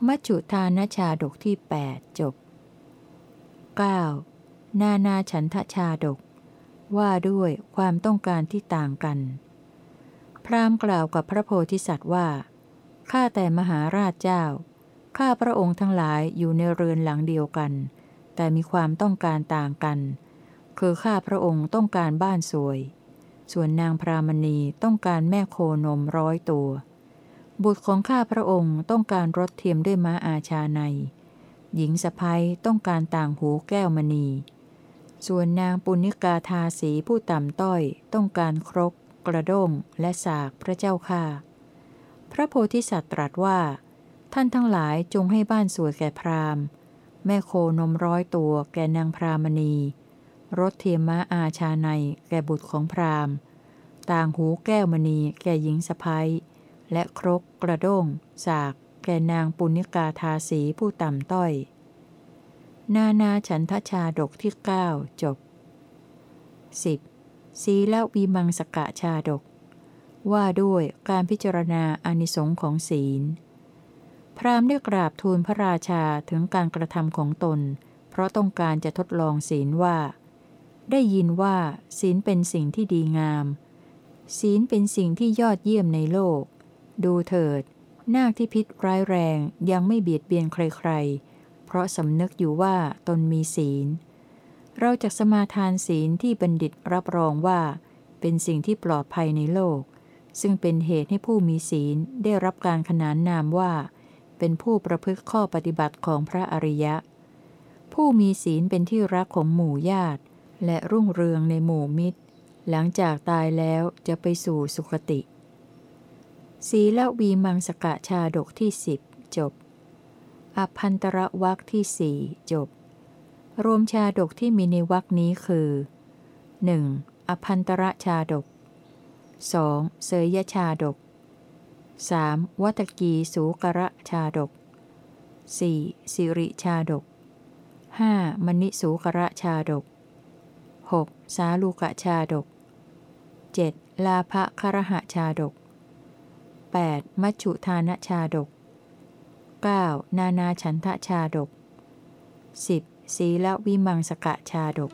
มัจจุทานชาดกที่ 8 จบ 9. นานาฉันทชาดก ว่าด้วยความต้องการที่ต่างกัน พรามกล่าวกับพระโพธิสัตว์ว่า ข้าแต่มหาราชเจ้า ข้าพระองค์ทั้งหลายอยู่ในเรือนหลังเดียวกัน แต่มีความต้องการต่างกัน คือข้าพระองค์ต้องการบ้านสวย ส่วนนางพรามณีต้องการแม่โคนมร้อยตัว บุตรของข้าพระองค์ต้องการรถเทียมด้วยม้าอาชาใน หญิงสะพ้ยต้องการต่างหูแก้วมณี ส่วนนางปุณิกาทาสีผู้ต่ำต้อย ต้องการครก กระด้งและสากพระเจ้าค่าพระโพธิสัตว์ตรัสว่า ท่านทั้งหลายจงให้บ้านสวยแก่พราหมณ์ แม่โคนมร้อยตัวแก่นางพรามณี รถเทียมม้าอาชาในแก่บุตรของพราหมณ์ ต่างหูแก้วมณีแก่หญิงสะพ้ยและครกกระด้ง สาก แก่นางปุณิกาทาสีผู้ต่ำต้อย นานาฉันทชาดกที่ 9 จบ 10. สีละวีมังสกะชาดก ว่าด้วยการพิจารณาอนิสงค์ของศีล พราหมณ์ได้กราบทูลพระราชาถึงการกระทำของตน เพราะต้องการจะทดลองศีลว่า ได้ยินว่า ศีลเป็นสิ่งที่ดีงาม ศีลเป็นสิ่งที่ยอดเยี่ยมในโลก ดูเถิด นาคที่พิษร้ายแรงยังไม่เบียดเบียนใครๆ เพราะสำนึกอยู่ว่าตนมีศีล เราจะสมาทานศีลที่บัณฑิตรับรองว่า เป็นสิ่งที่ปลอดภัยในโลก ซึ่งเป็นเหตุให้ผู้มีศีลได้รับการขนานนามว่า เป็นผู้ประพฤติข้อปฏิบัติของพระอริยะ ผู้มีศีลเป็นที่รักของหมู่ญาติ และรุ่งเรืองในหมู่มิตร หลังจากตายแล้วจะไปสู่สุคติ ศีลวีมังสกะชาดกที่สิบจบ อภันตระวักที่สี่จบ รวมชาดกที่มีในวักนี้คือ 1. อภันตระชาดก 2. เสยยชาดก 3. วัตกีสูกระชาดก 4. สิริชาดก 5. มณิสูกระชาดก 6. สาลูกะชาดก 7. ลาภครหะชาดก 8. มัชฉุทานชาดก 9. นานาฉันทะชาดก 10. ศีลวิมังสกะชาดก